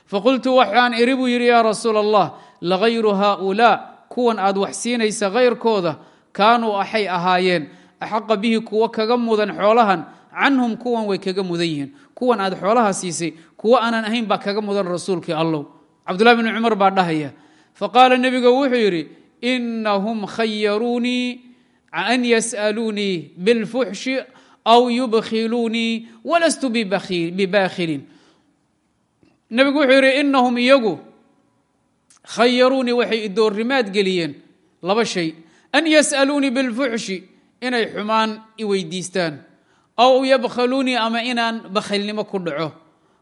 A: Faqultu waxaan iri buu yidhi kuwan aad wax siinaysa kayrkooda kaanuu axay ahaayeen. Axaqa bihi kuwo kaga mudan xoolahan canhum kuwan way kaga mudan yihiin. Kuwan aad xoolaha siisay kuwo aanan ahayn baa kaga mudan rasuulkii allow. Cabdullahi bni cumar baa dhahaya. Faqaala nebiga wuxuu yidhi inahum khayaruunii an yas'aluunii bilfuxshi aw yubkhiluunii walastu bibakhilin nebigu wuxuu yidhi inahum iyagu khayaruunii waxay idoorrimaad geliyeen laba shay an yas'aluunii bilfuxshi inay xumaan i weydiistaan aw yabkhaluunii ama inaan bakhaylnimo ku dhaco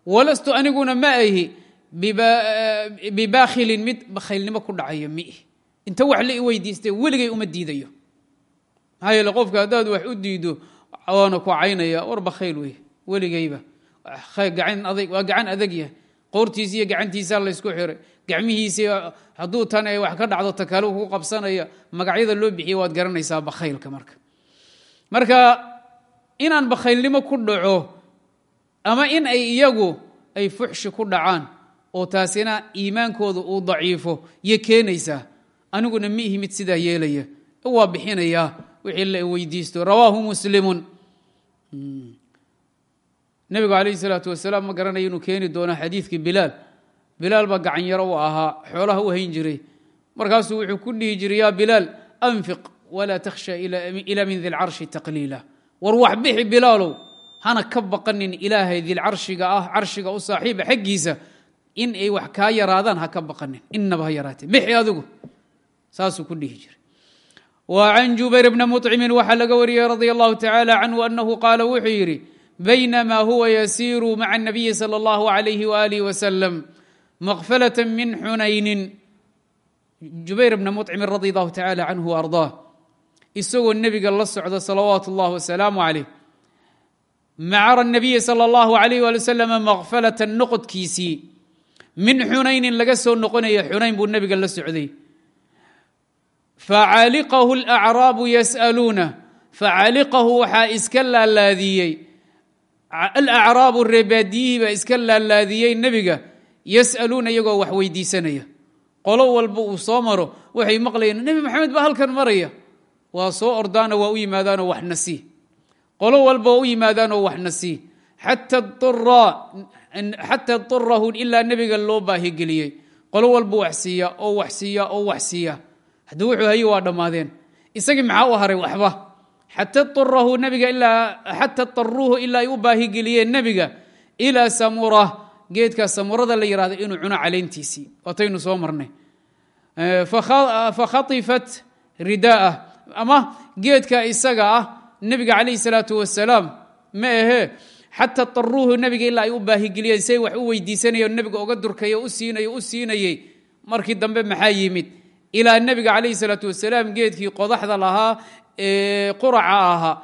A: walastu aniguna ma ahi bibaakhilin mid bakhaylnimo ku dhacayo miih inta wax la i weydiistay weligay uma diidayo maxaa yeele qofka haddaad wax u diido waana ku caynaya war bakhayl wey weligayba waa gacan adag yahay qoortiisi iyo gacantiisaa laysku xiray gacmihiisii hadduu tan ay wax ka dhacdo takale ku qabsanaya magacyada loo bixiya waad garanaysaa bakhaylka marka. Marka inaan bakhaylnimo ku dhaco ama in ay iyagu ay fuxshi ku dhacaan oo taasina iimaankooda uu daciifo iyo keenaysaa aniguna ma ihi mid sidaa yeelaya. Waa bixinayaa wixii la weydiisto. Rawaahu muslimun. Nebigu calayhi salaatu wasalaam ma garanaya inuu keeni doono xadiidkii bilaal bilaal baa gacan yaro u ahaa xoolaha u hayn jiray markaasuu wuxuu ku dhihi jiray yaa bilaal anfiq walaa takhsha ilaa min dilcarshi taqliila war wax bixi bilaalow hana ka baqanin ilaahay dilcarshiga ah carshiga u saaxiiba xaggiisa in ay wax kaa yaraadaan ha ka baqanin inaba ha yaraatee bixi adigu saasuu ku dhihi jiray wa can jubayr bna muطcimin waxaa laga wariyey radi allahu tacaala canhu anahu qaala wuxuu yidhi baynama huwa yasiiru maca الnabiyi salى اllahu alayh walih wasalam maqfalaة min xunaynin jubayr bna muطcimin radi allahu tacaala canhu ardaa isagoo nebiga la socda salawaatu اllah wasalaamu calayh macara الnabiyi salى اllahu alayh wali wasalam maqfalata noqodkiisii min xunaynin laga soo noqonaya xunayn buu nebiga la socday facaliqahu اlأcraabu yas'aluuna facaliqahu waxaa iska laalaadiyey alacraabu reebaadiyihii baa iska laalaadiyey nebiga yas'aluuna iyagoo wax weydiisanaya. Qolo walba uu soo maro waxay maqlayeen nebi maxamed baa halkan maraya. Waa soo ordaano waa u yimaadaanoo wax nasii qolo walba waa u yimaadaanoo wax nasii xata durahu ilaa nebiga loo baahigeliyey qolo walba wax siiya oo wax siiya oo wax siiya. Haddii wuxuu haye waa dhammaadeen. Isagii maxaa u haray waxba? Xata daruuhu ilaa ay u baahigeliyeen nebiga ilaa samura geedkaa samurada la yihahdo inuu cuno caleyntiisii waataynu soo marnay. Fakhatifat ridaa'ah. Ama geedka isaga ah nebiga calayhi salaatu wasalaam ma ahee xata taruuhu nebiga ilaa ay u baahigeliyeen say wax u weydiisanayeen nebiga oga durkayo u siinayo u siinayey markii dambe maxaa yimid? Ilaa nebiga calayhi salaatu wasalaam geedkii qodaxda lahaa ee quraca ahaa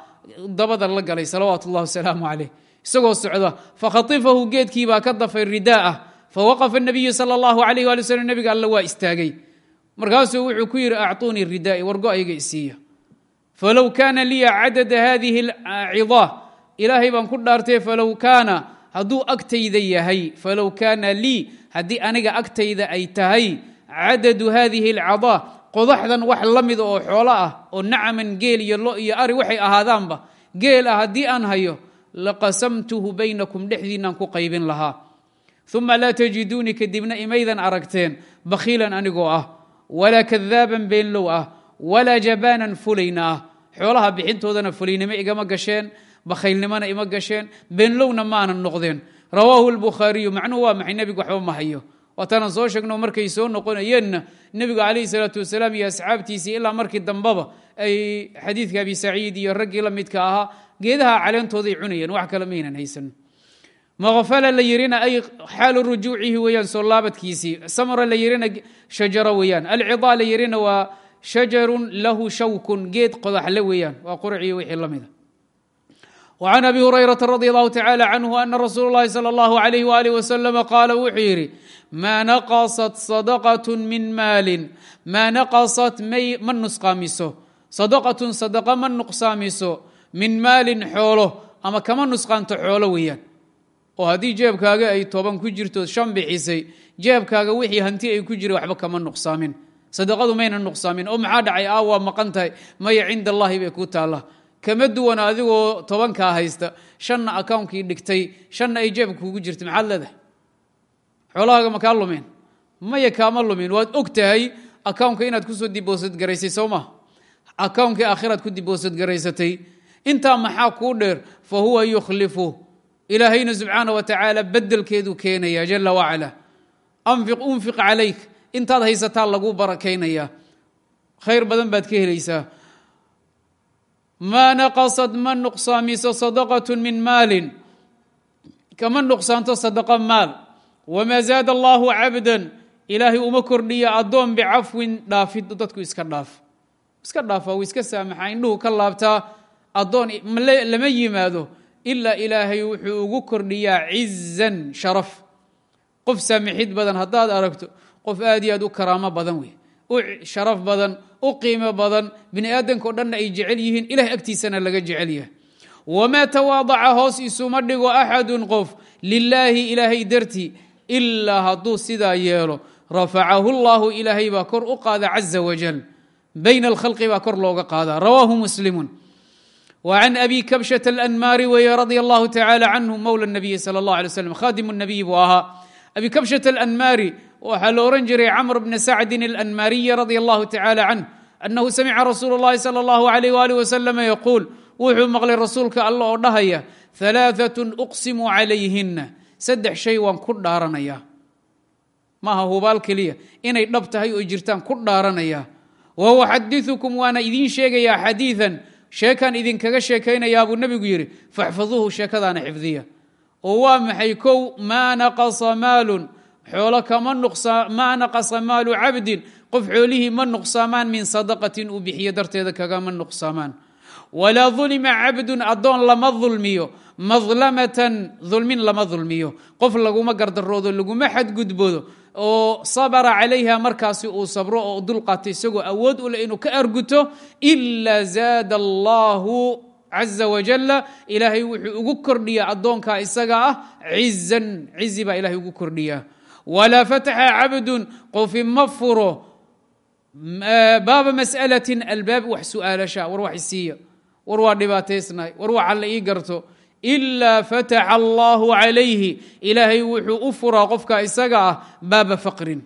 A: dabada la galay salawaatu ullahi wasalaamu calayh isagoo socda fakhatifahu geedkiibaa ka dafay ridaa'ah fawaqafa nabiyu sala allahu alayh waali slm nebiga alle waa istaagay. Markaasuu wuxuu ku yidhi acطuunii ridaa'i wargo ayga isiiya falow kaana liya cadada hadihi cidaa ilaahay baan ku dhaartay falow kaana hadduu agtayda yahay falow kaana lii haddii aniga agtayda ay tahay cadadu hadihi alcadaa qodaxdan wax la mida oo xoolo ah oo nacaman geel iyo lo iyo ari waxay ahaadaanba geel ah haddii aan hayo laqasamtuhu baynakum dhexdiinaan ku qaybin lahaa uma laa tajiduunii kadibna imaydan aragteen bakhiilan anigoo ah walaa kadaaban beenlow ah walaa jabaanan fulayna ah xoolaha bixintoodana fulaynimo igama gasheen bakhaylnimona ima gasheen beenlowna maanan noqdeen rawaahu lbukhaariyu macnuhu waa maxay nebigu waxba ma hayo waataanan soo sheegno markay soo noqonayeenna nebigu calayhi salaatu wasalaam iyo asxaabtiisii ilaa markii dambaba ay xadiidka abi saciid iyo raggii la midka ahaa geedaha caleentooday cunayeen wax kale maynan haysan maqfala la yirina ay xaalu rujuucihi weeyaan soo laabadkiisii samra la yirina shajaro weeyaan alcidaa la yirina waa shajarun lahu shawkun geed qodaxle weeyaan waa qurciyo wixii la mida وعن أbي هريرة رضي الله تعالى عنه أن رsuuل اللhi صلى الله عليه وآله وسلم qاaل wuxuu yidhi maa naqasat sadaqatu min maalin. Maa naqasat ma nusqaamiso. Sadaqatun sadaqa ma nuqsaamiso. Min maalin xoolo ama kama nusqaanto xoolo weeyaan. Oo haddii jeebkaaga ay toban ku jirto shan bixisay jeebkaaga wixii hanti ay ku jira waxba kama nuqsaamin. Sadaqadu mayna nuqsaamin. Oo maxaa dhacay? Aa waa maqan tahay. Maya cinda allahi bay ku taalla. Kama duwan adigoo tobankaa haysta. Shanna akawnkii dhigtay. Shanna ay jeebka kugu jirta maxaad leedahay? Xoolahaaga ma kaa lumeen maya kaama lumin. Waad og tahay akawnka inaad ku soo diboosad garaysay soo ma? Akawnkii aakhiraad ku diboosad garaysatay. Intaa maxaa kuu dheer fa huwa yukhlifu. Ilaahayna subxaana wa tacaala bedelkeedu keenaya jala wacala unfiq calayk. Intaad haysataa lagu barakaynaya khayr badan baad ka helaysaa. Maa naqasad ma nuqsaamiso sadaqatu min maalin. Kama nuqsaanto sadaqa maal wamaa zaada allaahu cabdan ilaahay uma kordhiya addoon bicafwin dhaafid dadku iska dhaaf iska dhaafa uu iska saamaxa indhuhu ka laabtaa addoon lama yimaado ilaa ilaahay wuxuu ugu kordhiyaa cizan sharaf qof saamixid badan haddaad aragto qof aad iyo aad u karaamo badan wey u sharaf badan u qiimo badan bini aadamka o dhanna ay jecel yihiin ilahay agtiisana laga jecel yahay wamaa tawaadaca hoos isuma dhigo axadun qof lilaahi ilaahay dartii ilaa hadduu sidaa yeelo rafacahu llahu ilaahay baa kor u qaada caza wajal bayna alkhalqi baa kor looga qaada rawaahu muslimun وعن أbي كبشة الأنmاrي wy رضي الله تعالى عنه mولى النبي sلى الله عليه وسلم khاdم النبي buu ahaa أbي كبشة الأنmاrي waxaa lo oran jiray cمر بن سعد الأنmاriي رضي الله تعالى عنه أنه سمع رsuuل اللhi صلى الله عليه وaله وسلم يقول wuxuu mqlay rasuulka all oo dhahaya ثaلاثة أqسم عalayهiنa saddex shay waan ku dhaaranayaa. Maaha hubaal keliya inay dhab tahay oo jirtaan ku dhaaranayaa wauxadiukum waana idiin sheegayaa xadiian sheekaan idinkaga sheekaynayaabuu nebigu yidhi faxfaduuhu sheekadaana xifdiya. Oo waa maxay kow? Maa naqasa maalun. Xoolo kama maa naqasa maalu cabdin. Qof xoolihii ma nuqsaamaan min sadaqatin uu bixiyo darteeda kagama nuqsaamaan. Walaa dulima cabdun addoon lama dulmiyo madlamatan dulmin lama dulmiyo. Qof laguma gardaroodo laguma xadgudbodo oo sabra calayha markaasi uu sabro oo dulqaato isagoo awood u leh inuu ka arguto ila zaada allahu caza wajala ilaahay wuxuu ugu kordhiyaa addoonkaa isaga ah cizan cizi baa ilahay ugu kordhiyaa. Walaa fataxa cabdun qofi ma furo baaba mas'alatin albaab wax su'aalasha war wax isiiya war waa dhibaataysnahay war waxa la ii garto ilaa fataxa allahu calayhi ilaahay wuxuu u furaa qofka isaga ah baaba faqrin.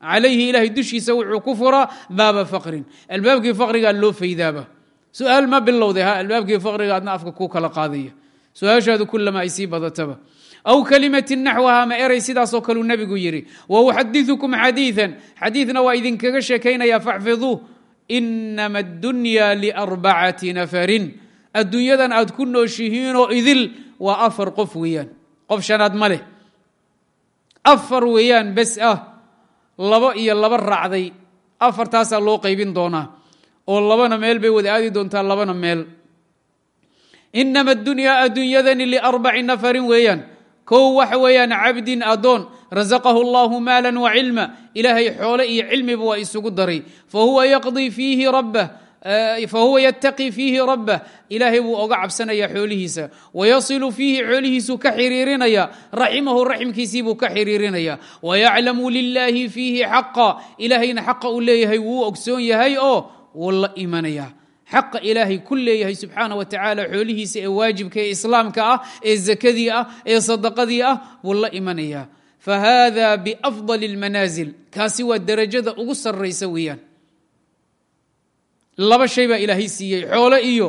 A: Calayhi ilahay dushiisa wuxuu ku furaa baaba faqrin. Albaabkii faqrigaa loo faydaaba. Su'aal ma bilowday ha albaabkii faqriga adna afka kuu kala qaadaya. Su'aashaadu kulama ay sii badataba. Aw kalimatin naxwaha ma eray sidaasoo kaleu nebigu yidhi. Wa uxadiثukum xadiiثan xadiidna waa idinkaga sheekaynaya faxfiduuh inama addunya liarbacati nafarin adduunyadan aad ku nooshihiinoo idil waa afar qof weeyaan. Qof shanaad ma leh. Afar weeyaan bes ah labo iyo laba raacday. Afartaasaa loo qaybin doonaa. Oo labana meel bay wada aadi doontaa labana meel. Inama adunyaa adduunyadani liarbaci nafarin weeyaan. Kow waxa weeyaan cabdin adoon rasaqahu allahu maala wacilma ilaahay xoole iyo cilmiba waa isugu daray. Fahuwa yaqdii fiihi rabbah fahuwa yataqii fiihi rabbah ilaahay buu oga cabsanaya xoolihiisa. Wayasilu fiihi xoolihiisuu ka xiriirinaya. Raximahu raximkiisiibuu ka xiriirinaya. Wayaclamu lilaahi fiihi xaqa. Ilaahayna xaqa uu leeyahay wuu ogsoon yahay oo wuu la imanaya. Xaqa ilaahay ku leeyahay subxaana wa tacaala xoolihiisa ee waajibka ee islaamka ah ee zakadii ah ee sadaqadii ah buu la imanaya. Fahada biafdal اlmanaasil kaasi waa derajada ugu saraysa weeyaan laba shay baa ilaahay siiyey xoolo iyo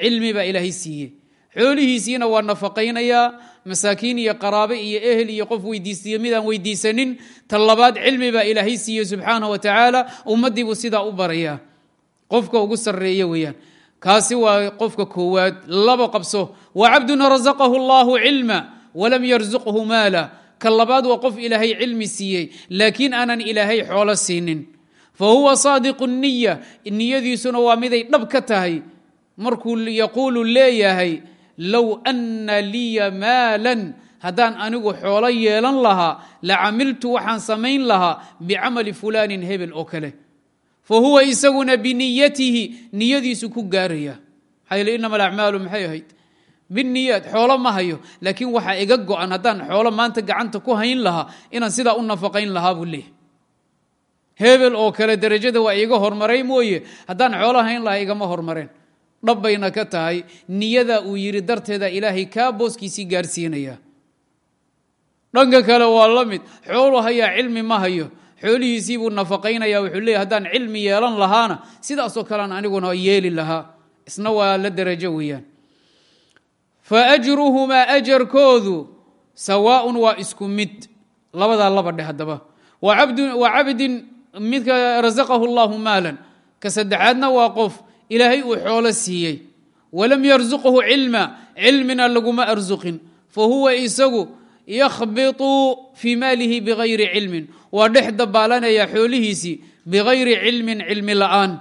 A: cilmi baa ilaahay siiyey. Xoolihiisiina waa nafaqaynayaa masaakiin iyo qaraabe iyo ehel iyo qof weydiistiyo midaan weydiisanin ta labaad cilmi baa ilaahay siiyey subxaana wa tacaala ummaddii buu sidaa u barayaa. Qofka ugu sarreeya weeyaan kaasi waa qofka koowaad laba qabso wa cabdun rasaqahu allahu cilma walam yarzuqhu maala. Ka labaad waa qof ilaahay cilmi siiyey laakiin aanan ilaahay xoolo siinin fa huwa saadiqu niya niyadiisuna waa miday dhab ka tahay. Markuu yaquulu leeyahay low anna liya maalan haddaan anigu xoolo yeelan lahaa la camiltu waxaan samayn lahaa bicamali fulaanin hebel oo kale. Fa huwa isaguna biniyatihi niyadiisu ku gaaraya. Maxaa yeel inama alacmaalu maxay ahayd? Biniyaad xoolo ma hayo laakiin waxaa iga go-an haddaan xoolo maanta gacanta ku hayn lahaa inaan sidaa u nafaqayn lahaa hebel oo kale derajada waa iga hormaray mooye. Haddaan xoolo hayn lahaa igama hormareen dhab bayna ka tahay. Niyada uu yidhi darteeda ilaahay kaa booskiisii gaarsiinaya. Dhanka kale waa la mid. Xoolu hayaa cilmi ma hayo. Xoolihiisii buu nafaqaynaya wuxuu leeyahy haddaan cilmi yeelan lahaana sidaasoo kalean aniguna yeeli lahaa. Isna waa la derajo weeyaan. Fa ajruhumaa ajarkoodu sawaaun waa isku mid. Labadaa laba dheh haddaba. Wa cabdin midka rasaqahu allahu maalan ka saddexaadna waa qof ilaahay uu xoolo siiyey. Walam yarzuqhu cilma cilmina laguma arsuqin fa huwa isagu yakhbitu fii maalihi bigayri cilmin. Waa dhex dabaalanaya xoolihiisii bigayri cilmin cilmi la'aan.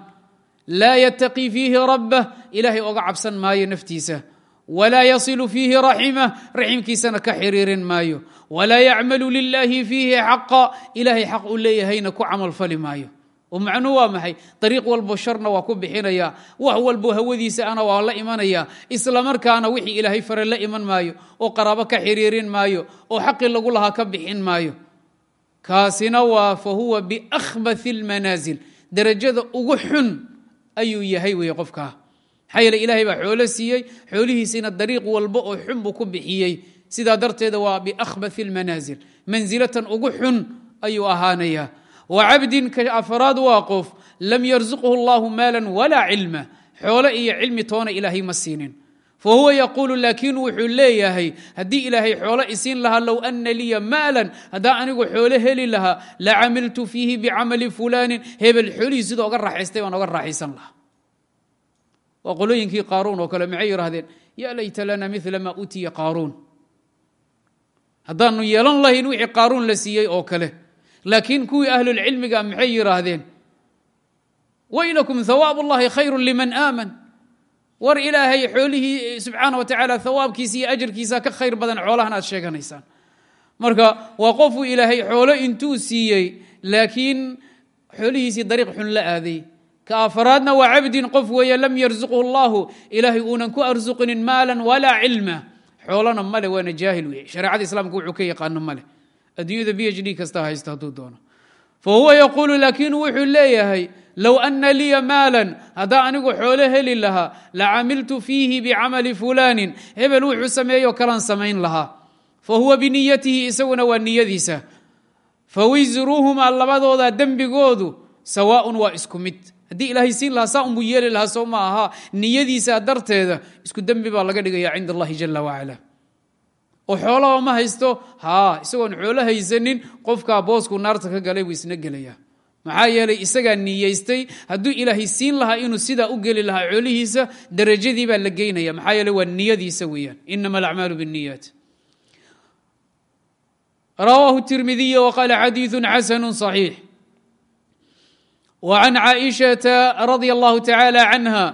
A: Laa yataqii fiihi rabbah ilaahay oga cabsan maayo naftiisa walaa yasilu fiihi raximah raximkiisana ka xiriirin maayo walaa yacmalu lilaahi fiihi xaqa ilaahay xaq u leeyahayna ku camalfali maayo oo macnuhu waa maxay dariiq walbo sharna waa ku bixinaya wax walbo hawadiisa ana waa la imanaya islamarkaana wixii ilaahay fare la iman maayo oo qaraabo ka xiriirin maayo oo xaqii lagu lahaa ka bixin maayo kaasina waa fa huwa maxaa yeele ilaahay baa xoolo siiyey xoolihiisina dariiq walba oo xun buu ku bixiyey. Sidaa darteeda waa biakhbathi اlmanaasil mansilatan ugu xun ayuu ahaanaya. Wcabdin ka afraad waa qof lam yarzuqhu اllahu maala walaa cilma. Xoolo iyo cilmi toona ilaahay ma siinin. Fa huwa yaquulu laakiin wuxuu leeyahay haddii ilaahay xoolo isiin lahaa low ana liya maalan haddaan anigu xoolo heli lahaa la camiltu fiihi bicamali fulaanin. Hebel xoolihii sida oga raaxaystay baan oga raaxaysan lahaa waa qolooyinkii qaaruun oo kale maxay yidhahdeen ya layta lana mila ma utiya qaaruun. Haddaanu yeelan lahayn wixii qaaruun la siiyey oo kale laakiin kuwii ahlulcilmiga maxay yidhaahdeen waylakum hawaab اllahi khayru liman aaman. War ilaahay xoolihii subxaana wa tacaala hawaabkiisa iyo ajarkiisa ka khayr badan xoolahan aad sheeganaysaan. Marka waa qofuu ilaahay xoolo intuu siiyey laakiin xoolihiisii dariiq xun la aaday ka afaraadna waa cabdin qof weeye lam yarzuqhu اllahu ilaahay uunan ku arsuqinin maala walaa cilma xoolona male waana jaahil wey shareecada islaamka wuxuu ka yaqaano male adduunyada b h d kasta haysta hadduu doono fa huwa yaquulu laakiin wuxuu leeyahay low ana liya maalan haddaa anigu xoolo heli lahaa la camiltu fiihi bicamali fulaanin hebel wuxuu sameeyo kalan samayn lahaa fa huwa biniyatihi isaguna waa niyadiisa fa wisruuhumaa labadooda dembigoodu sawaaun waa isku mid haddii ilaahay siin lahaa saa unbuu yeeli lahaa soo ma ahaa niyadiisa darteeda isku dembi baa laga dhigaya cind allahi jala wacala oo xoolaba ma haysto? Haa isagoon xoolo haysanin qofkaa boosku naarta ka galay buu isna gelaya maxaa yeelay isagaa niyaystay hadduu ilaahay siin lahaa inuu sidaa u geli lahaa xoolihiisa darajadii baa la geynaya maxaa yeele waa niyadiisa weeyaan. Inama alacmaalu bniyaat rawaahu tirmidiy waqaala xadiiu xasanu صaxiix وعn caaئiشhaةa radي الlahu tacaalى canha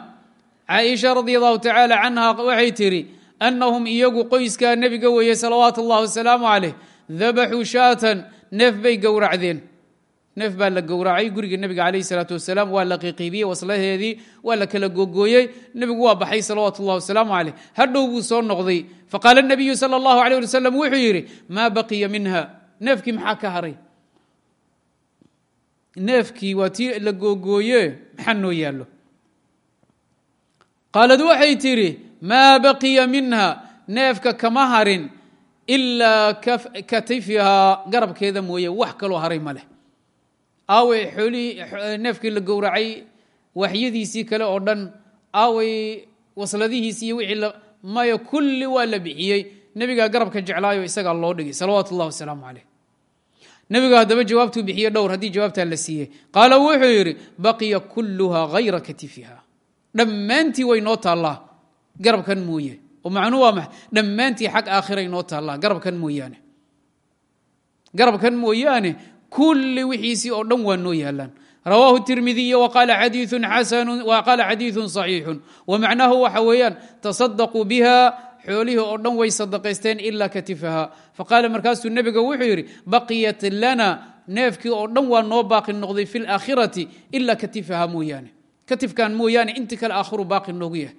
A: caaئiشha radي الlahu tacaalى canha waxay tihi أnahum iyagu qoyskaa nebiga weeye salawaatu الlah wasalaamu عaleyh dabaxuu shaatan neef bay gowracdeen neef baa la gowracay guriga nebiga calayh salaatu wasalaam waa la qiiqiibiyey waslaheedii waa la kala gogooyey nebigu waa baxay salawaatu ullahi wasalaamu caleyh hadhow buu soo noqday faqaala nabiyu sala allahu aleyh ali wasalam wuxuu yidhi maa baqiya minha neefkii maxaa ka haray neefkii waa tii la gogooye maxaa noo yaallo? Qaalad waxay tidhi maa baqiya minha neefka kama harin ilaa katifihaa garabkeeda mooye wax kaloo haray ma leh. Aaway xoolihii neefkii la gowracay waxyadiisii kale oo dhan aaway wasladihiisi iyo wixii maya kulli waa la bixiyey. Nebigaa garabka jeclaayo isagaa loo dhigay salawaatu ullah wasalaamu caleyh nebiga haddaba jawaabtuu bixiye dhowr haddii jawaabtaa la siiyey. Qaala wuxuu yidhi baqiya kulluha hayra katifiha. Dhammaantii way noo taallaa garabkan mooye. Oo macnuu waa maxay dhammaantii xag aakhiray noo taallaa garabkan mooyaane. Garabkan mooyaane kulli wixiisii oo dhan waa noo yaalaan rawaahu tirmidiy waqaala xadiiثu صaxiixu wamacnaahu waxa weeyaan tasadaquu biha xoolihii oo dhan way sadaqaysteen ila katifaha faqaala markaasuu nebiga wuxuu yidhi baqiyat lana neefkii oo dhan waa noo baaqi noqday fi اlaakhirati ila katifaha mooyaane katifkan mooyaane inti kale aakhiru baaqi noogu yahay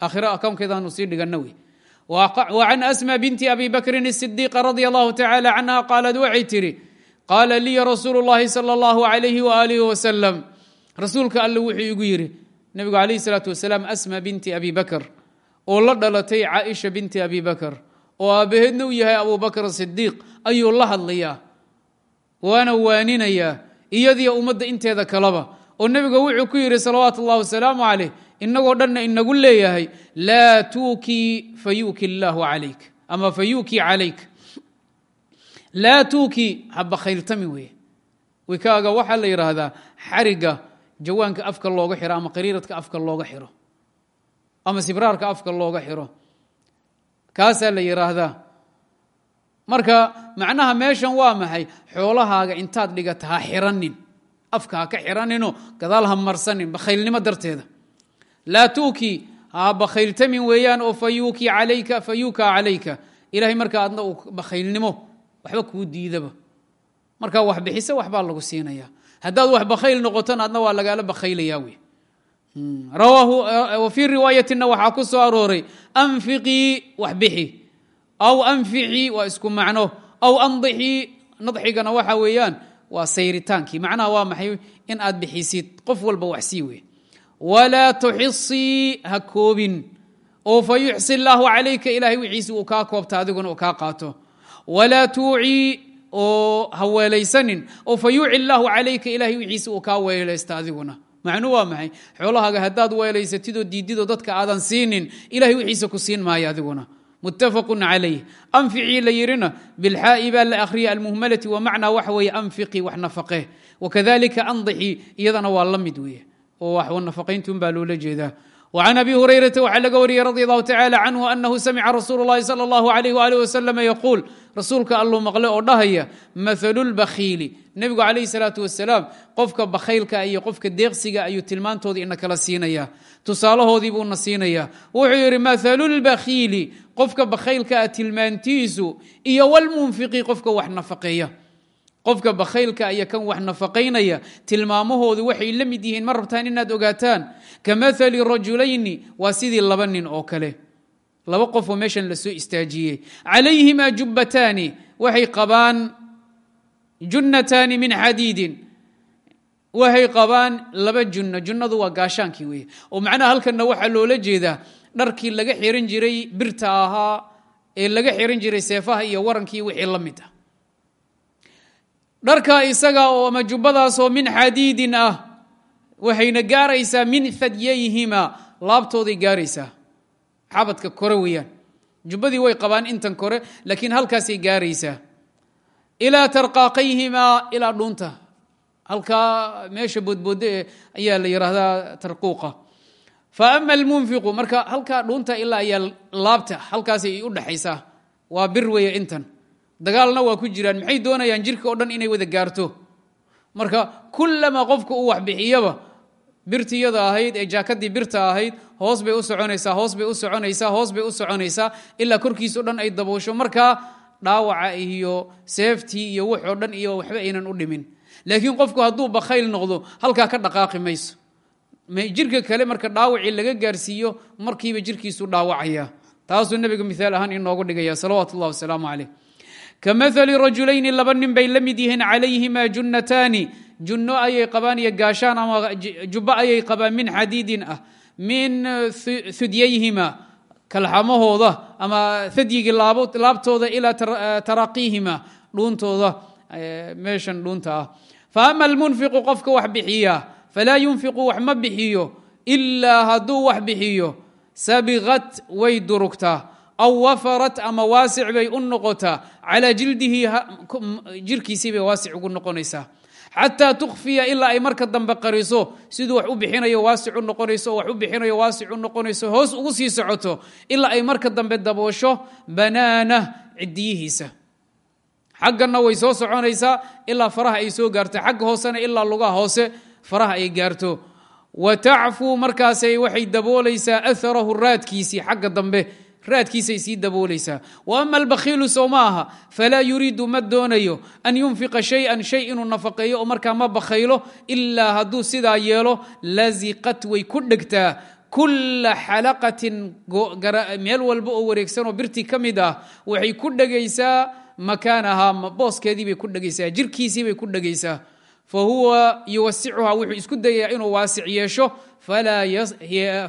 A: aakhiro akownkeedaanu sii dhigana wey وcan asma binti abi bakrin الصidiiq radi allahu tacala canha qaalad waxay tidhi qaala liya rasuulu اllahi salى اllahu alayhi waalihi wasalam rasuulka alle wuxuu igu yidhi nebigu alayh الsalaatu wasalaam asma binti abi bakr oo la dhalatay caaisha binti abi bakr oo aabbaheedna u yahay abu bakr sidiiq ayuu la hadlayaa waana waaninayaa iyadiyo ummadda inteeda kaleba oo nebiga wuxuu ku yidhi salawaatu اllah wasalaamu calayh inagoo dhanna inagu leeyahay laa tuukii fayuuki اllahu calayk ama fayuukii calayk. Laa tuukii habakhayltami weye wikaaga waxaa la yidhaahdaa xariga jawaanka afka looga xiro ama qariiradka afka looga xiro ama sibraarka afka looga xiro. Kaasaa la yidhaahdaa marka macnaha meeshan waa maxay? Xoolahaaga intaad dhigata ha xiranin. Afka ka xiraninoo gadaal ha marsanin bakhaylnimo darteeda. Laa tuukii ha bakhayltamin weeyaan oo fayuukii calayka fayuuka calayka. Ilahay marka adna uu waxba kuu diidaba. Markaa wax bixiso waxbaa lagu siinaya haddaad wax bakhayl noqotona adna waa lagaala bakhaylaya wey fii riwaayatina waxaa ku soo arooray anfiqii wax bixi. Aw anficii waa isku macno. Aw andixii nadxigana waxa weeyaan waa sayritaankii. Macnaha waa maxay? In aad bixisid qof walba wax sii wey walaa tuxisii ha koobin. Oo fa yuxsi illaahu calayka ilahay wixiisi uu kaa koobta adiguna uu kaa qaato. Walaa tuucii oo ha weelaysanin. Oo fa yuuci illaahu calayka ilahay wixiisi uu kaa weelaysta adiguna macnuu waa maxay? Xoolahaaga haddaad weelaysatidoo diididoo dadka aadan siinin ilahay wixiisa ku siin maayo adiguna. Muttafaqu calayh. Anficii la yidhina bilxaa'i baa la akhriyay almuhmalati wa macnaa waxa weeye anfiqii wax nafaqe. Wakadalika andixii iyadana waa la mid weeye. Oo wax nafaqayntuun baa loola jeedaa وعن أbي هريرة waxaa laga wariyey رضي الله تعالى عنه أنه سمع رsuuل اللhi صلى الله عليه وaله وسلم يقول rasuulka alluu maqle oo dhahaya maثل البkhiili nebigu عalaيه الصلاaةu وaسلاam qofka bakhaylka iyo qofka deeqsiga ayuu tilmaantoodii ina kala siinaya tusaalahoodii buuna siinaya wuxuu yidhi maثل البkhiili qofka bakhaylka a tilmaantiisu iyo wاlmunfiqi qofka wax nafaqeeya qofka bakhaylka iyo kan wax nafaqaynaya tilmaamahoodu waxay la mid yihiin ma rabtaan inaad ogaataan? Ka maali rajulayni waa sidii laba nin oo kale. Laba qofoo meeshan la soo istaajiyey. Calayhimaa jubbataani waxay qabaan junnataani min xadiidin. Waxay qabaan laba junno. Junnadu waa gaashaankii weye oo macnaha halkanna waxaa loola jeedaa dharkii laga xiran jiray birta ahaa ee laga xiran jiray seefaha iyo warankii wixii la mid ah dharka isaga oo ama jubbadaasoo min xadiidin ah waxayna gaaraysaa min hadyayhima laabtooday gaaraysaa. Xabadka kore weeyaan. Jubbadii way qabaan intan kore laakiin halkaasay gaaraysaa. Ilaa tarqaaqayhimaa ilaa dhuunta. Halkaa meesha boodboodde e ayaa la yidhaahdaa tarquuqa. Fa ama almunfiqu marka halkaa dhuunta ilaa ayaa laabta halkaasay u dhexaysaa waa bir weeye intan dagaalna waa ku jiraan maxay doonayaan jirka oo dhan inay wada gaarto? Marka kullamaa qofka uu waxbixiyaba birtiyada ahayd ee jaakadii birta ahayd hoos bay u soconaysaa hoos bay u soconaysaa hoos bay u soconaysaa ilaa korkiisao dhan ay daboosho. Markaa dhaawaca iyo seeftii iyo waxoo dhan iyo waxba aynan u dhimin. Laakiin qofku hadduu bakhayl noqdo halkaa ka dhaqaaqi mayso. Jirka kale marka dhaawacii laga gaarsiiyo markiiba jirkiisu dhaawacaya taasuu nebiga miaal ahaan inoogu dhigaya salawaatu ullahi wasalaamu caleyh ka maali rajulayni laba nin bay la mid yihiin calayhimaa junnataani junno ayay qabaan iyo gaashaan ama jubbo ayay qabaan min xadiidin ah min hudyayhima kalxamahooda ama hadyigii laabtooda ilaa taraqiihima dhuuntooda meeshan dhuunta ah fa ama almunfiqu qofka wax bixiya falaa yunfiqu wax ma bixiyo ilaa hadduu wax bixiyo sabiqat way durugtaa aw wafarat ama waasic bay u noqotaa calaa jildihi jirkiisii bay waasic ugu noqonaysaa xataa tukfiya ilaa ay marka dambe qariso siduu wax u bixinayo waasic u noqonayso wax u bixinayo waasic u noqonayso hoos ugu sii socoto ilaa ay marka dambe daboosho banaana cidiyihiisa xaggana way soo soconaysaa ilaa faraha ay soo gaarto xagga hoosena ilaa lugaha hoose faraha ay gaarto wa tacfuu markaasay waxay daboolaysaa aharahu raadkiisii xagga dambe raadkiisay sii daboolaysaa ama albakhiilu sow ma aha falaa yuriidu ma doonayo an yunfiqa shay-an shay inuu nafaqeeyo oo markaa ma bakhaylo ilaa hadduu sidaa yeelo laziqat way ku dhegtaa. Kula xalaqatin meel walba oo wareegsanoo birtii ka mid ah waxay ku dhegaysaa makaanahaa booskeedii bay ku dhegaysaa jirkiisii bay ku dhegaysaa. Fa huwa yuwasicuhaa wuxuu isku dayayaa inuu waasic yeesho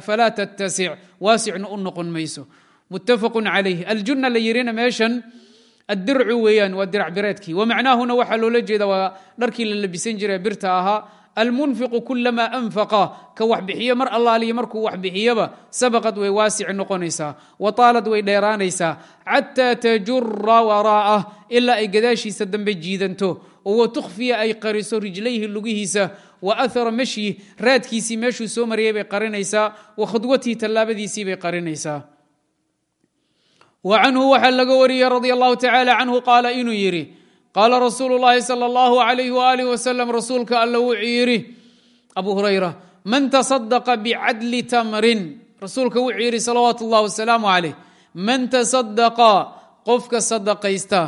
A: falaa tattasic waasicna u noqon mayso muttafaqu calayh aljunna la yirina meeshan addircu weeyaan waa dirac bireedkii. Wamacnaahuna waxaa loola jeeda waa dharkii la labisan jiray birta ahaa almunfiqu kulamaa anfaqa. Ka wax bixiyo mar allaaliya markuu wax bixiyaba sabaqad way waasic noqonaysaa wa taalad way dheeraanaysaa. Xataa tajura waraa'ah ilaa ay gadaashiisa dambe jiidanto. Oo wa tukhfiya ay qariso rijlayhi lugihiisa. Wa ahara mashyi raadkiisii meeshuu soo wa canhu waxaa laga wariyey radi allahu tacaala canhu qaala inuu yidhi qaala rasuulu llaahi sal allahu alayh waalih wasalam rasuulka alla wuxuu yidhi abu hurayra man tasadaqa bicadli tamrin? Rasuulka wuxuu yidhi salawaatu اllah wasalaamu calayh man tasadaqa qofka sadaqaysta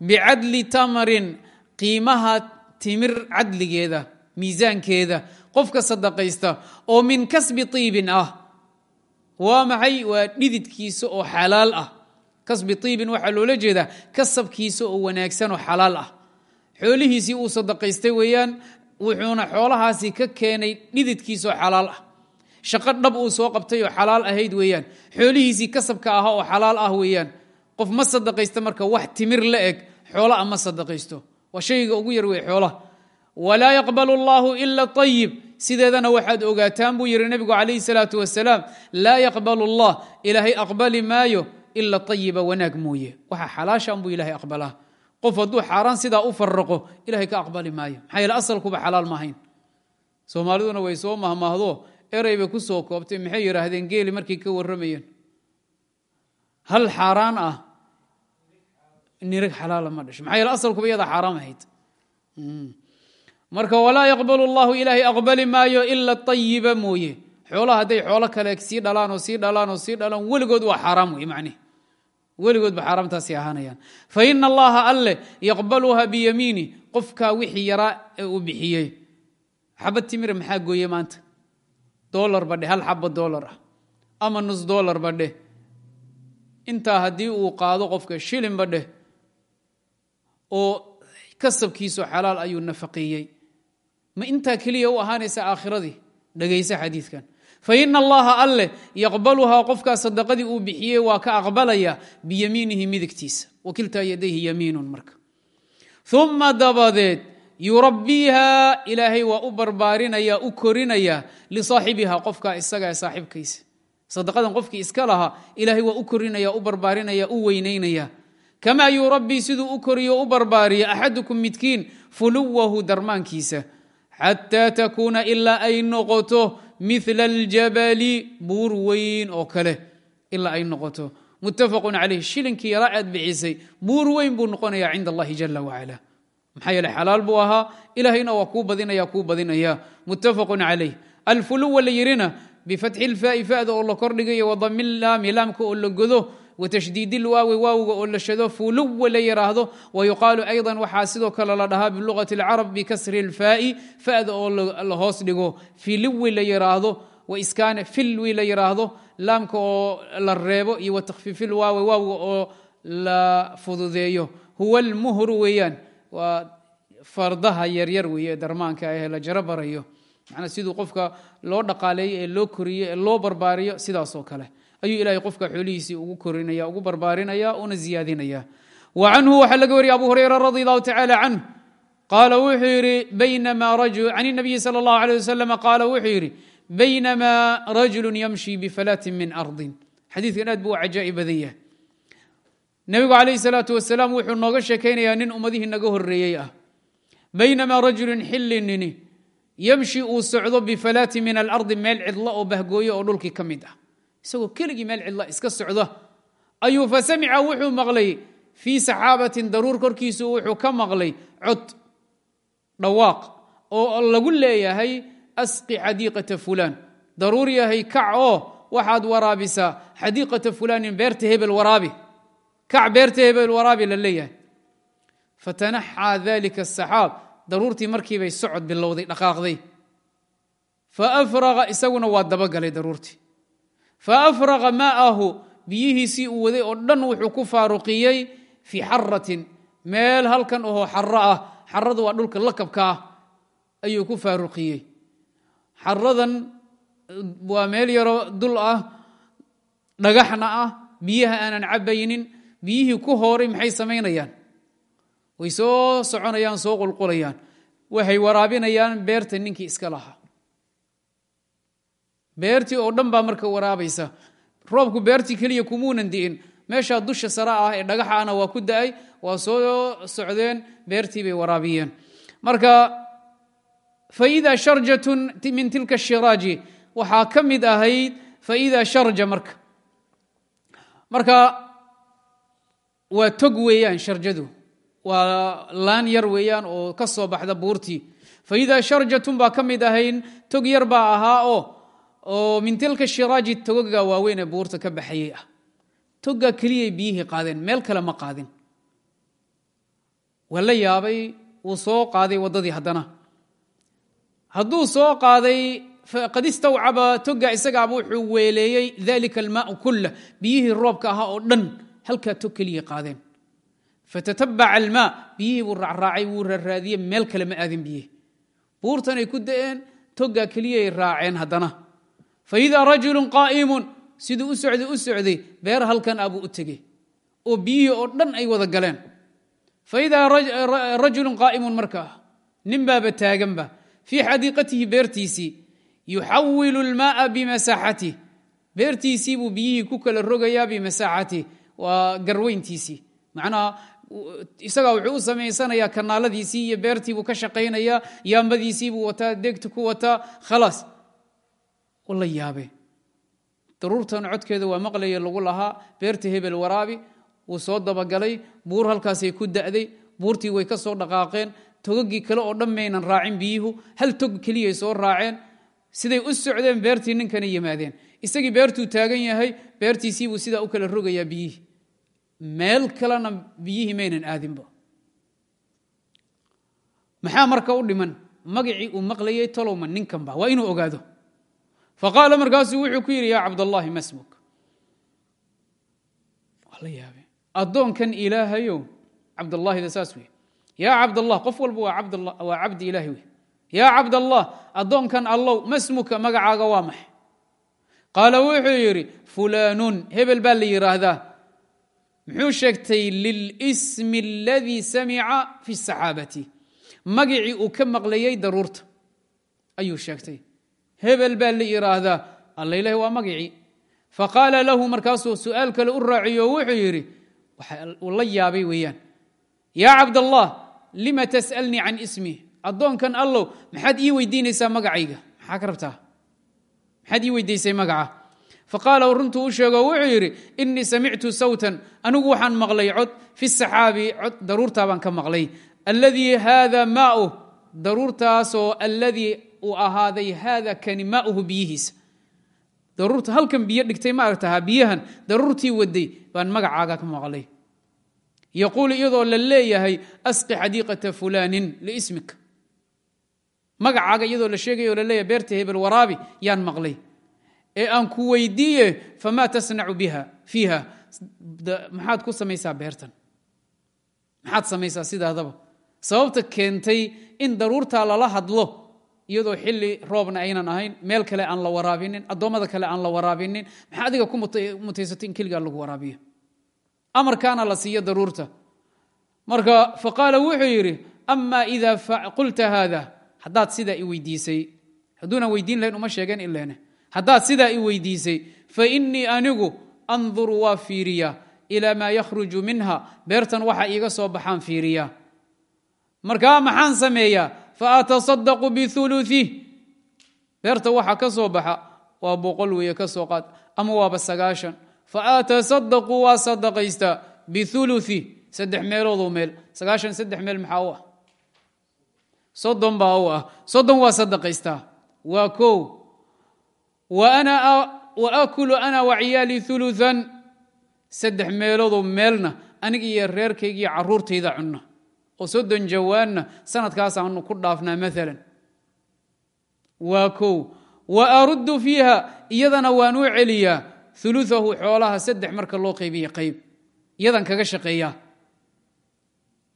A: bicadli tamrin qiimaha timir cadligeeda miisaankeeda qofka sadaqaysta oo min kasbi tiibin ah. Waa maxay? Waa dhididkiisa oo kasbi tiibin waxaa loola jeedaa kasabkiisa oo wanaagsan oo xalaal ah. Xoolihiisii uu sadaqaystay weeyaan wuxuuna xoolahaasi ka keenay dhididkiisa oo xalaal ah. Shaqo dhab uu soo qabtay oo xalaal ahayd weeyaan. Xoolihiisii kasabka aha oo xalaal ah weeyaan. Qof ma sadaqaysta marka wax timir la eg xoola a sadaqaysto. Waa shayga ugu yar wey xoolaha walaa yaqbalu allahu ila ayib sideedana waxaad ogaataan buu yidhi nebigu calayhi salaatu wasalaam laa yaqbalu allah ilaahay aqbali maayo ila ayiba wanaag mooye. Waxa xalaashan buu ilahay aqbalaa. Qof hadduu xaaraan sidaa u faraqo ilahay ka aqbali maayo. Maxaa yeele asalkuba xalaal maahayn soomaaliduna way soo mahmaahdo erey bay ku soo koobtay maxay yidhaahdeen geeli markay ka warramayeen? Hal xaaraan ah nirig xalaala ma dhasho. Maxaa yeele asalkuba iyadaa xaaraam ahayd. Marka walaa yaqbalu allahu ilaahay aqbali maayo ila ayiba mooye. Xoolaha hadday xoolo kale sii dhalaan oo sii dhalaan oo sii dhalaan weligood waa xaaraam wey macnihi weligood ba xaaraamtaasi ahaanayaan. Fa ina allaha alle yaqbaluha biyamiini qofkaa wixii yaraa ee uu bixiyey. Xabad timira maxaa gooye maanta? Dolar ba dheh hal xaba dolar ah. Ama nus dolar ba dheh. Intaa haddii uu qaado qofka shilin ba dheh oo kasabkiisu xalaal ayuu nafaqeeyey. Ma intaa keliya u ahaanaysa aakhiradii dhegaysa xadiidkan fa ina allaha alleh yaqbaluhaa qofkaa sadaqadii uu bixiyey waa ka aqbalaya biyamiinihi midigtiisa. Wakiltaa yadayhi yamiinun marka. Uma dabadeed yurabbiiha ilaahay waa u barbaarinaya u korinaya lisaaxibiha qofka isaga ee saaxibkiisa. Sadaqadan qofkii iska lahaa ilaahay waa u korinaya u barbaarinaya u weynaynaya. Kamaa yurabbii siduu u koriyo u barbaariya axadukum midkiin fuluwahu darmaankiisa. Xataa takuuna ilaa ay noqoto mila aljabali buur weyn oo kale ilaa ay noqoto. Muttafaqun calayh shilinkii yaraa aad bixisay buur weyn buu noqonaya cinda allahi jala wacala maxaa yeele xalaal buu ahaa ilahayna waa kuu badinaya kuu badinaya. Muttafaqun calayh alfuluwa la yirina bifatxi lfaai fada oo la kordhigayo wadami laami laamka oo la godo watashdiid ilwaawi waawga oo la shado fuluwa la yiraahdo wayuqaalu ayضa waxaa sidoo kale la dhahaa bilugati اlcarab bikasri اlfaai fada oo la hoos dhigo filiwi la yiraahdo waiskaane filwi la yiraahdo laamka oo la reebo iyo watakfiifilwaawi waawga oo la fududeeyo huwa almuhru weeyaan waa fardaha yaryar weeye darmaanka ah la jaro barayo macnaa siduu qofka loo dhaqaaleeyo ee loo koriyo ee loo barbaariyo sidaasoo kale ayuu ilahay qofka xoolihiisii ugu korinaya ugu barbaarinaya una ziyaadinaya wa canhu waxaa laga wariyay abu hurayra radi allahu tacala canh qaala wuxuu yidhi baynama rajul can الnabiyi salى اllahu alيه wasalam qaala wuxuu yidhi baynama rajulu yamshi bifalaatin min ardin xadiidkan aad buu u cajaa'ib badan yahay nebigu calayh salaatu wasalaam wuxuu nooga sheekaynayaa nin ummadihii naga horeeyey ah baynamaa rajulun xilli nini yamshi uu socdo bifalaati min alardi meel cidlo oo bahgooyo oo dhulkii ka mid ah isagoo keligii meel cidla iska socda ayuu fa samica wuxuu maqlay fii saxaabatin daruur korkiisu wuxuu ka maqlay cod dhawaaq oo lagu leeyahay asqi xadiiqata fulaan daruur yahay kac oo waxaad waraabisaa xadiiqata fulaanin beerta hebel waraabi kac beerta hebel waraabi la leeyahay. Fatanaxaa dalika asaxaab daruurtii markiibay socod bilowday dhaqaaqday. Fa afraqa isaguna waa dabagalay daruurtii fa afraqa maa'ahu biyihiisii uu waday oo dhan wuxuu ku faaruqiyey fii xaratin meel halkan ahoo xaro ah xaradu waa dhulka lakabka ah ayuu ku faaruqiyey xaradan waa meel yaro dul ah dhagaxna ah biyaha aanan cabaynin biyihii ku hooray maxay samaynayaan way soo soconayaan soo qulqulayaan waxay waraabinayaan beerta ninkii iska lahaa beertii oo dhan baa marka waraabaysa. Roobku beertii keliya kumuunan di'in. Meeshaa dusha sare ah ee dhagaxaana waa ku da'ay waa soo socdeen beertii bay waraabiyeen. Marka faida sharjatun min tilka shiraaji waxaa ka mid ahayd faida sharja marka. Marka waa tog weeyaan sharjadu. Waa laan yar weeyaan oo ka soo baxda buurtii. Faida sharjatun baa ka mid ahayn tog yar baa ahaa oo oo min tilka shiraaji togoga waaweyn ee buurta ka baxayey ah. Toggaa keliyay biyihii qaadeen meel kale ma qaadin waa la yaabay wuu soo qaaday waddadii haddana. Hadduu soo qaaday qad istawcaba toga isagaaba wuxuu weeleeyey dalika almaau kulah biyihii roobka ahaa oo dhan halkaa tog keliyay qaadeen. Fatatabaca almaa biyihii buu raacraacay wuu raaraadiyey meel kale ma aadin biyihi buurtanay ku da'een togaa keliyay raaceen haddana faidaa rajulun qaa'imun siduu u socday u socday beer halkan abuu u tegey oo biyihii oo dhan ay wada galeen faidaa rajulun qaa'imun markaa nin baaba taaganba fii xadiiqatihi beertiisii yuxawilu almaaa bimasaaxatih beertiisii buu biyihii ku kala rogayaa bimasaaxatih waa garweyntiisii macnaha isagaa wuxuu u samaysanayaa kanaaladiisii iyo beertii buu ka shaqaynayaa yaambadiisii buu wataa degta ku wataa khalaas la yaabe. Daruurtan codkeeda waa maqlaya lagu lahaa beerta hebel waraabi wuu soo dabagalay buur halkaasay ku da'day buurtii way ka soo dhaqaaqeen togagii kale oo dhan maynan raacin biyuhu hal tog keliyay soo raaceen siday u socdeen beertii ninkana yimaadeen. Isagii beertuu taagan yahay beertiisiibuu sidaa u kala rogayaa biyihii. Meel kalena biyihii maynan aadinba. Maxaa marka u dhiman? Magacii uu maqlayay tolowma ninkanba waa inuu ogaado faqaala markaasuu wuxuu ku yidhi yaa cabdallaahi masmuk waa la yaabe addoonkan ilaahayow cabdallaahida saas wey yaa cabdallah qof walba waa cabdi ilaahi wey yaa cabdallah addoonkan allow masmuka magacaaga waa maxay qaala wuxuu yidhi fulaanun hebel baa la yidhaahdaa muxuu sheegtay lilismi aladii samica fi saxaabati. Magicii uu ka maqlayey daruurta ayuu sheegtay hebel baa la yidhaahdaa alla ilahi waa magicii. Faqaala lahu markaasuu su'aal kale u raaciyo wuxuu yidhi uu la yaabay weeyaan. Yaa cabdallah lima tas'alnii can ismi? Addoonkan allow maxaad ii weydiinaysaa magacayga? Maxaa ka rabtaa? Maxaad ii weydiisay magaca? Faqaala runtuu u sheego wuxuu yidhi inii samictu sawtan anigu waxaan maqlay cod fi saxaabi cod daruurtaa baan ka maqlay. Alladii haada maauh daruurtaasoo alladii uu ahaaday haada kani maauhu biyihiisa daruurta halkan biyo dhigtay ma aragtaha biyahan daruurtii waday baan magacaaga ka maqlay. Yaquulu iyadoo la leeyahay asqi xadiiqata fulaanin liismika magacaaga iyadoo la sheegayo la leeyahay beerta hebel waraabi yaan maqlay. Ee aan ku weydiiye famaa tasnacu biha fiiha. Maxaad ku samaysaa beertan. Maxaad samaysaa sidaadaba. Sababta keentay in daruurtaa lala hadlo iyadoo xili roobna aynan ahayn meel kale aan la waraabinin addoommada kale aan la waraabinin maxaa adiga ku mutaysatay in keligaa lagu waraabiyo? Amarkaana la siiyo daruurta. Marka faqaala wuxuu yidhi ama ida qulta haada haddaad sidaa i weydiisay. Hadduunan weydiin lahayn uma sheegeen ileene haddaad sidaa i weydiisay fa innii anigu anduru waa fiiriya ilaa maa yakhruju minha. Beertan waxa iiga soo baxaan fiiriya. Markaa maxaan sameeyaa fa atasadaqu biuluih beerta waxa ka soo baxa waa boqol weeye ka soo qaad ama waaba sagaashan fa atasadaqu waa sadaqaystaa biuluhi saddex meeloodoo meel sagaashan saddex meel maxaa u ah soddon baa u ah soddon waa sadaqaystaa waa kow wa akulu ana waciyaali uluan saddex meeloodoo meelna anig iyo caruurtayda cunna oo soddon jawaanna sanadkaasaanu ku dhaafnaa maalan waa kow wa aruddu fiiha iyadana waan u celiyaa uluahu xoolaha saddex marka loo qaybiya qayb iyadan kaga shaqeeyaa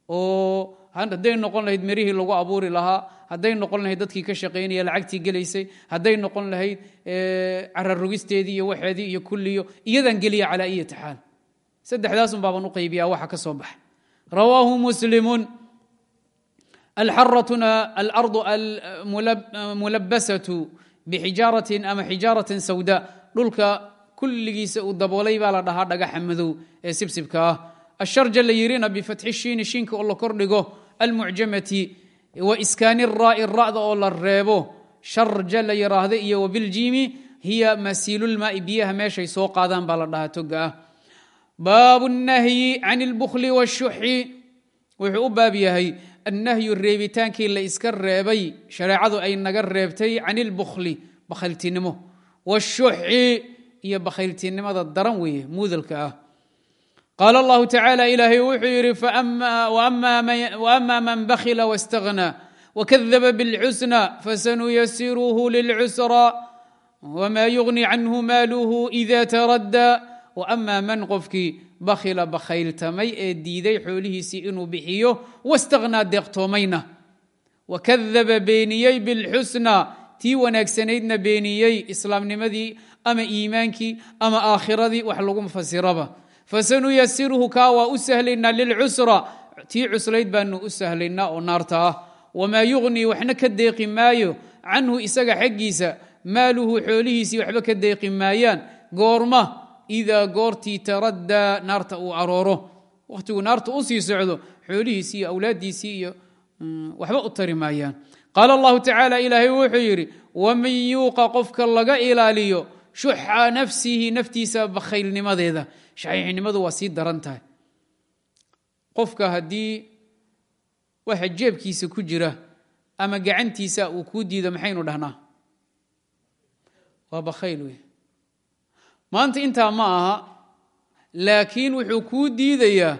A: oo hadday noqon lahayd merihii lagu abuuri lahaa hadday noqon lahayd dadkii ka shaqaynaya lacagtii gelaysay hadday noqon lahayd cararogisteedii iyo waxeedii iyo kulliyo iyadan geliya calaa iyati xaal. Saddexdaasun baaban u qaybiyaa waxa ka soo baxa rawaahu alxaratuna alardu almulabasatu bixijaaratin ama xijaaratin sawda dhulka kulligiisa uu daboolay baa la dhahaa dhagaxa madow ee sibsibka ah asharja la yirina bifatxi shiini shiinka oo la kordhigo almucjamati wa iskaani raa'i ra'da oo la reebo sharja la yiraahda iyo wabiljiimi hiya masiilulmaai biyaha meeshay soo qaadaan la dhahaa toga ah baabu nahyi can اlbukhli wاshuxi wuxuu u baab yahay annahyu reebitaankii la iska reebay shareecadu ay naga reebtay can ilbukhli bakhayltinimo wاshuxi iyo bakhayltinimada daran weeye muudalka ah qaal اllahu tacaalى ilaahay wuxuu yidhi وama man bakhila واstaghnى wkadaba bاlxusnى fasanuyasiruhu lilcusrى wma yugni canhu maaluhu إida taradى wama man qofkii bakhila bakhayltamay ee diiday xoolihiisii inuu bixiyo wastaghnaa deeqtoomayna. Wakadaba beeniyey bilxusnaa tii wanaagsanaydna beeniyey islaamnimadii ama iimaankii ama aakhiradii wax lagu fasiraba fasanuyasiruhu kaa waa u sahlaynaa lilcusra tii cuslayd baanu u sahlaynaa oo naarta ah. Wamaa yugnii waxna ka deeqi maayo canhu isaga xaggiisa maaluhu xoolihiisii waxba ka deeqi maayaan goorma idaa goortii taraddaa naarta uu arooro wakhtiguu naarta u sii socdo xoolihiisii iyo awlaaddiisii iyo waxba u tari maayaan qaala allahu tacaala ilaahay wuxuu yidhi waman yuuqa qofka laga ilaaliyo shuxa nafsihi naftiisa bakhaylnimadeeda shaxiixnimadu waa sii daran tahay qofka haddii waxa jeebkiisa ku jira ama gacantiisa uu kuu diido maxaynu dhahnaa waa bakhayl wey maanta intaa ma aha laakiin wuxuu kuu diidayaa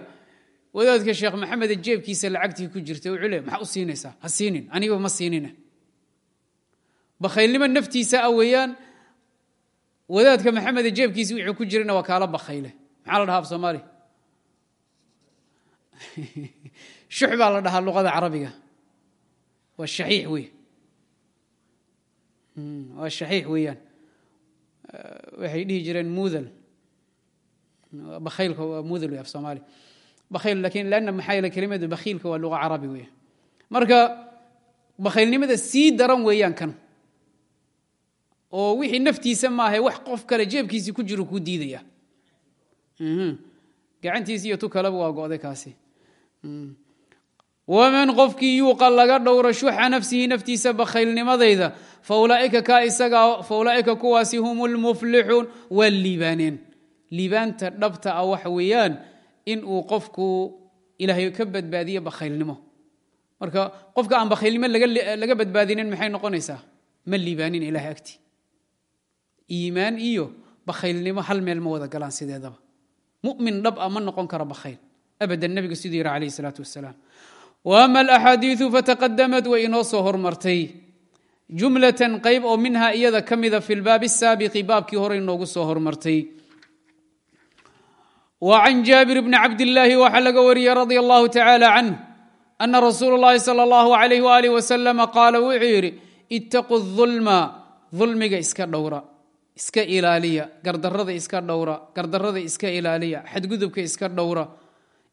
A: wadaadka sheekh maxamede jeebkiisa lacagtii ku jirta wuxuu le maxaa u siinaysaa ha siinin. Aniga ma siinine bakhaylnimo naftiisa a weeyaan wadaadka maxamede jeebkiisa wuxuu ku jirana waa kaala bakhayle maxaa la dhahaa af soomaali? *laughs* Shux baa la dhahaa luqada carabiga. Waa shaxiix wey waa shaxiix weeyaan waxay dhihi jireen mudal bakhaylka waa mudal wey af soomaali. Bakhayl laakiin lanna maxaa yeele kelimadu bakhiilka waa luqa carabi weya marka bakhaylnimada sii daran weeyaan kan. Oo wixii naftiisa maahay wax qof kale jeebkiisii ku jiro kuu diidaya. Gacantiisi iyo tu kaleba waa go'day kaasi. Waman qofkii yuuqa laga dhowro shuxa nafsihi naftiisa bakhaylnimadayda faulaaika kuwaasi hum lmuflixuun waa liibaaneen liibaanta dhabta ah waxa weeyaan in uu qofku ilaahay ka badbaadiyo bakhaylnimo marka qofka aan bakhaylnimo laga badbaadinin maxay noqonaysaa ma liibaanin ilahay agti iimaan iyo bakhaylnimo hal meel ma wada galaan sideedaba mumin dhab a ma noqon karo bakhayl abadan nebiga siduu yidhi alayh salaatu wasalaam wama alaxaadiiu fataqadamad way inoo soo hormartay jumlatan qayb oo minha iyada ka mida fi lbaabi asaabiqi baabkii hore inoogu soo hormartay. Wa can jaabir bni cabdillaahi waxaa laga wariyey radia allahu tacaala canh ana rasuulu llahi sala allahu alayh waalih wasalama qaala wuxuu yidhi ittaquu dulma dulmiga iska dhowra iska ilaaliya gardarada iska dhowra gardarada iska ilaaliya xadgudubka iska dhowra.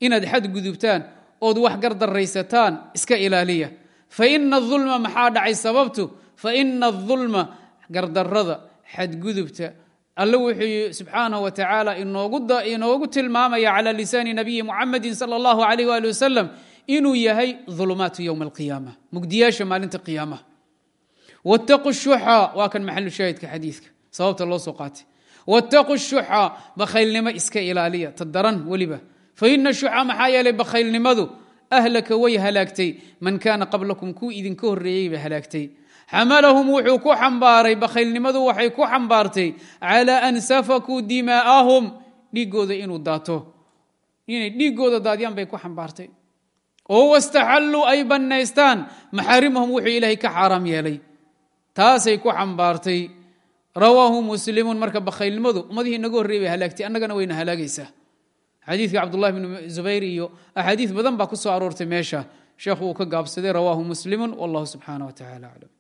A: Inaad xadgudubtaan ood wax gardaraysataan iska ilaaliya. Faina ulma maxaa dhacay sababtu faina ulma gardarada xadgudubta alle wuxuu subxaanaه wa tacaala inoogu tilmaamaya calى lisaani nabiyi muxamadi salى اllahu alayh ali wasalam inuu yahay ulumaatu ywma اlqiyaama mugdiyaasha maalinta qiyaamaha wاtaquu shuxa waa kan maxalu shaahidka xadiidka sababta loo soo qaatay wاtaquu shuxa bakhaylnimo iska ilaaliya ta daran weliba faina shuxa maxaa yeelay bakhaylnimadu ahlaka way halaagtay man kaana qablakum kuu idinka horreeyey bay halaagtay xamalahum wuxuu ku xambaaray bakhaylnimadu waxay ku xambaartay calى an safakuu dimaa'ahum dhiiggooda inuu daato inay dhiiggooda daadiyaan bay ku xambaartay oo wastaxalluu ay bannaystaan maxaarimahum wuxuu ilaahay ka xaaraam yeelay taasay ku xambaartay rawaahu muslimuun marka bakhaylnimadu ummadihii inaga horrey bay halaagtay annagana wayna halaagaysaa xadiidka cabdullahi bn zubayr iyo axaadiis badan baa ku aroortay meesha sheekhu uu ka gaabsaday rawaahu muslimu wallahu subxaanah wa tacala aclam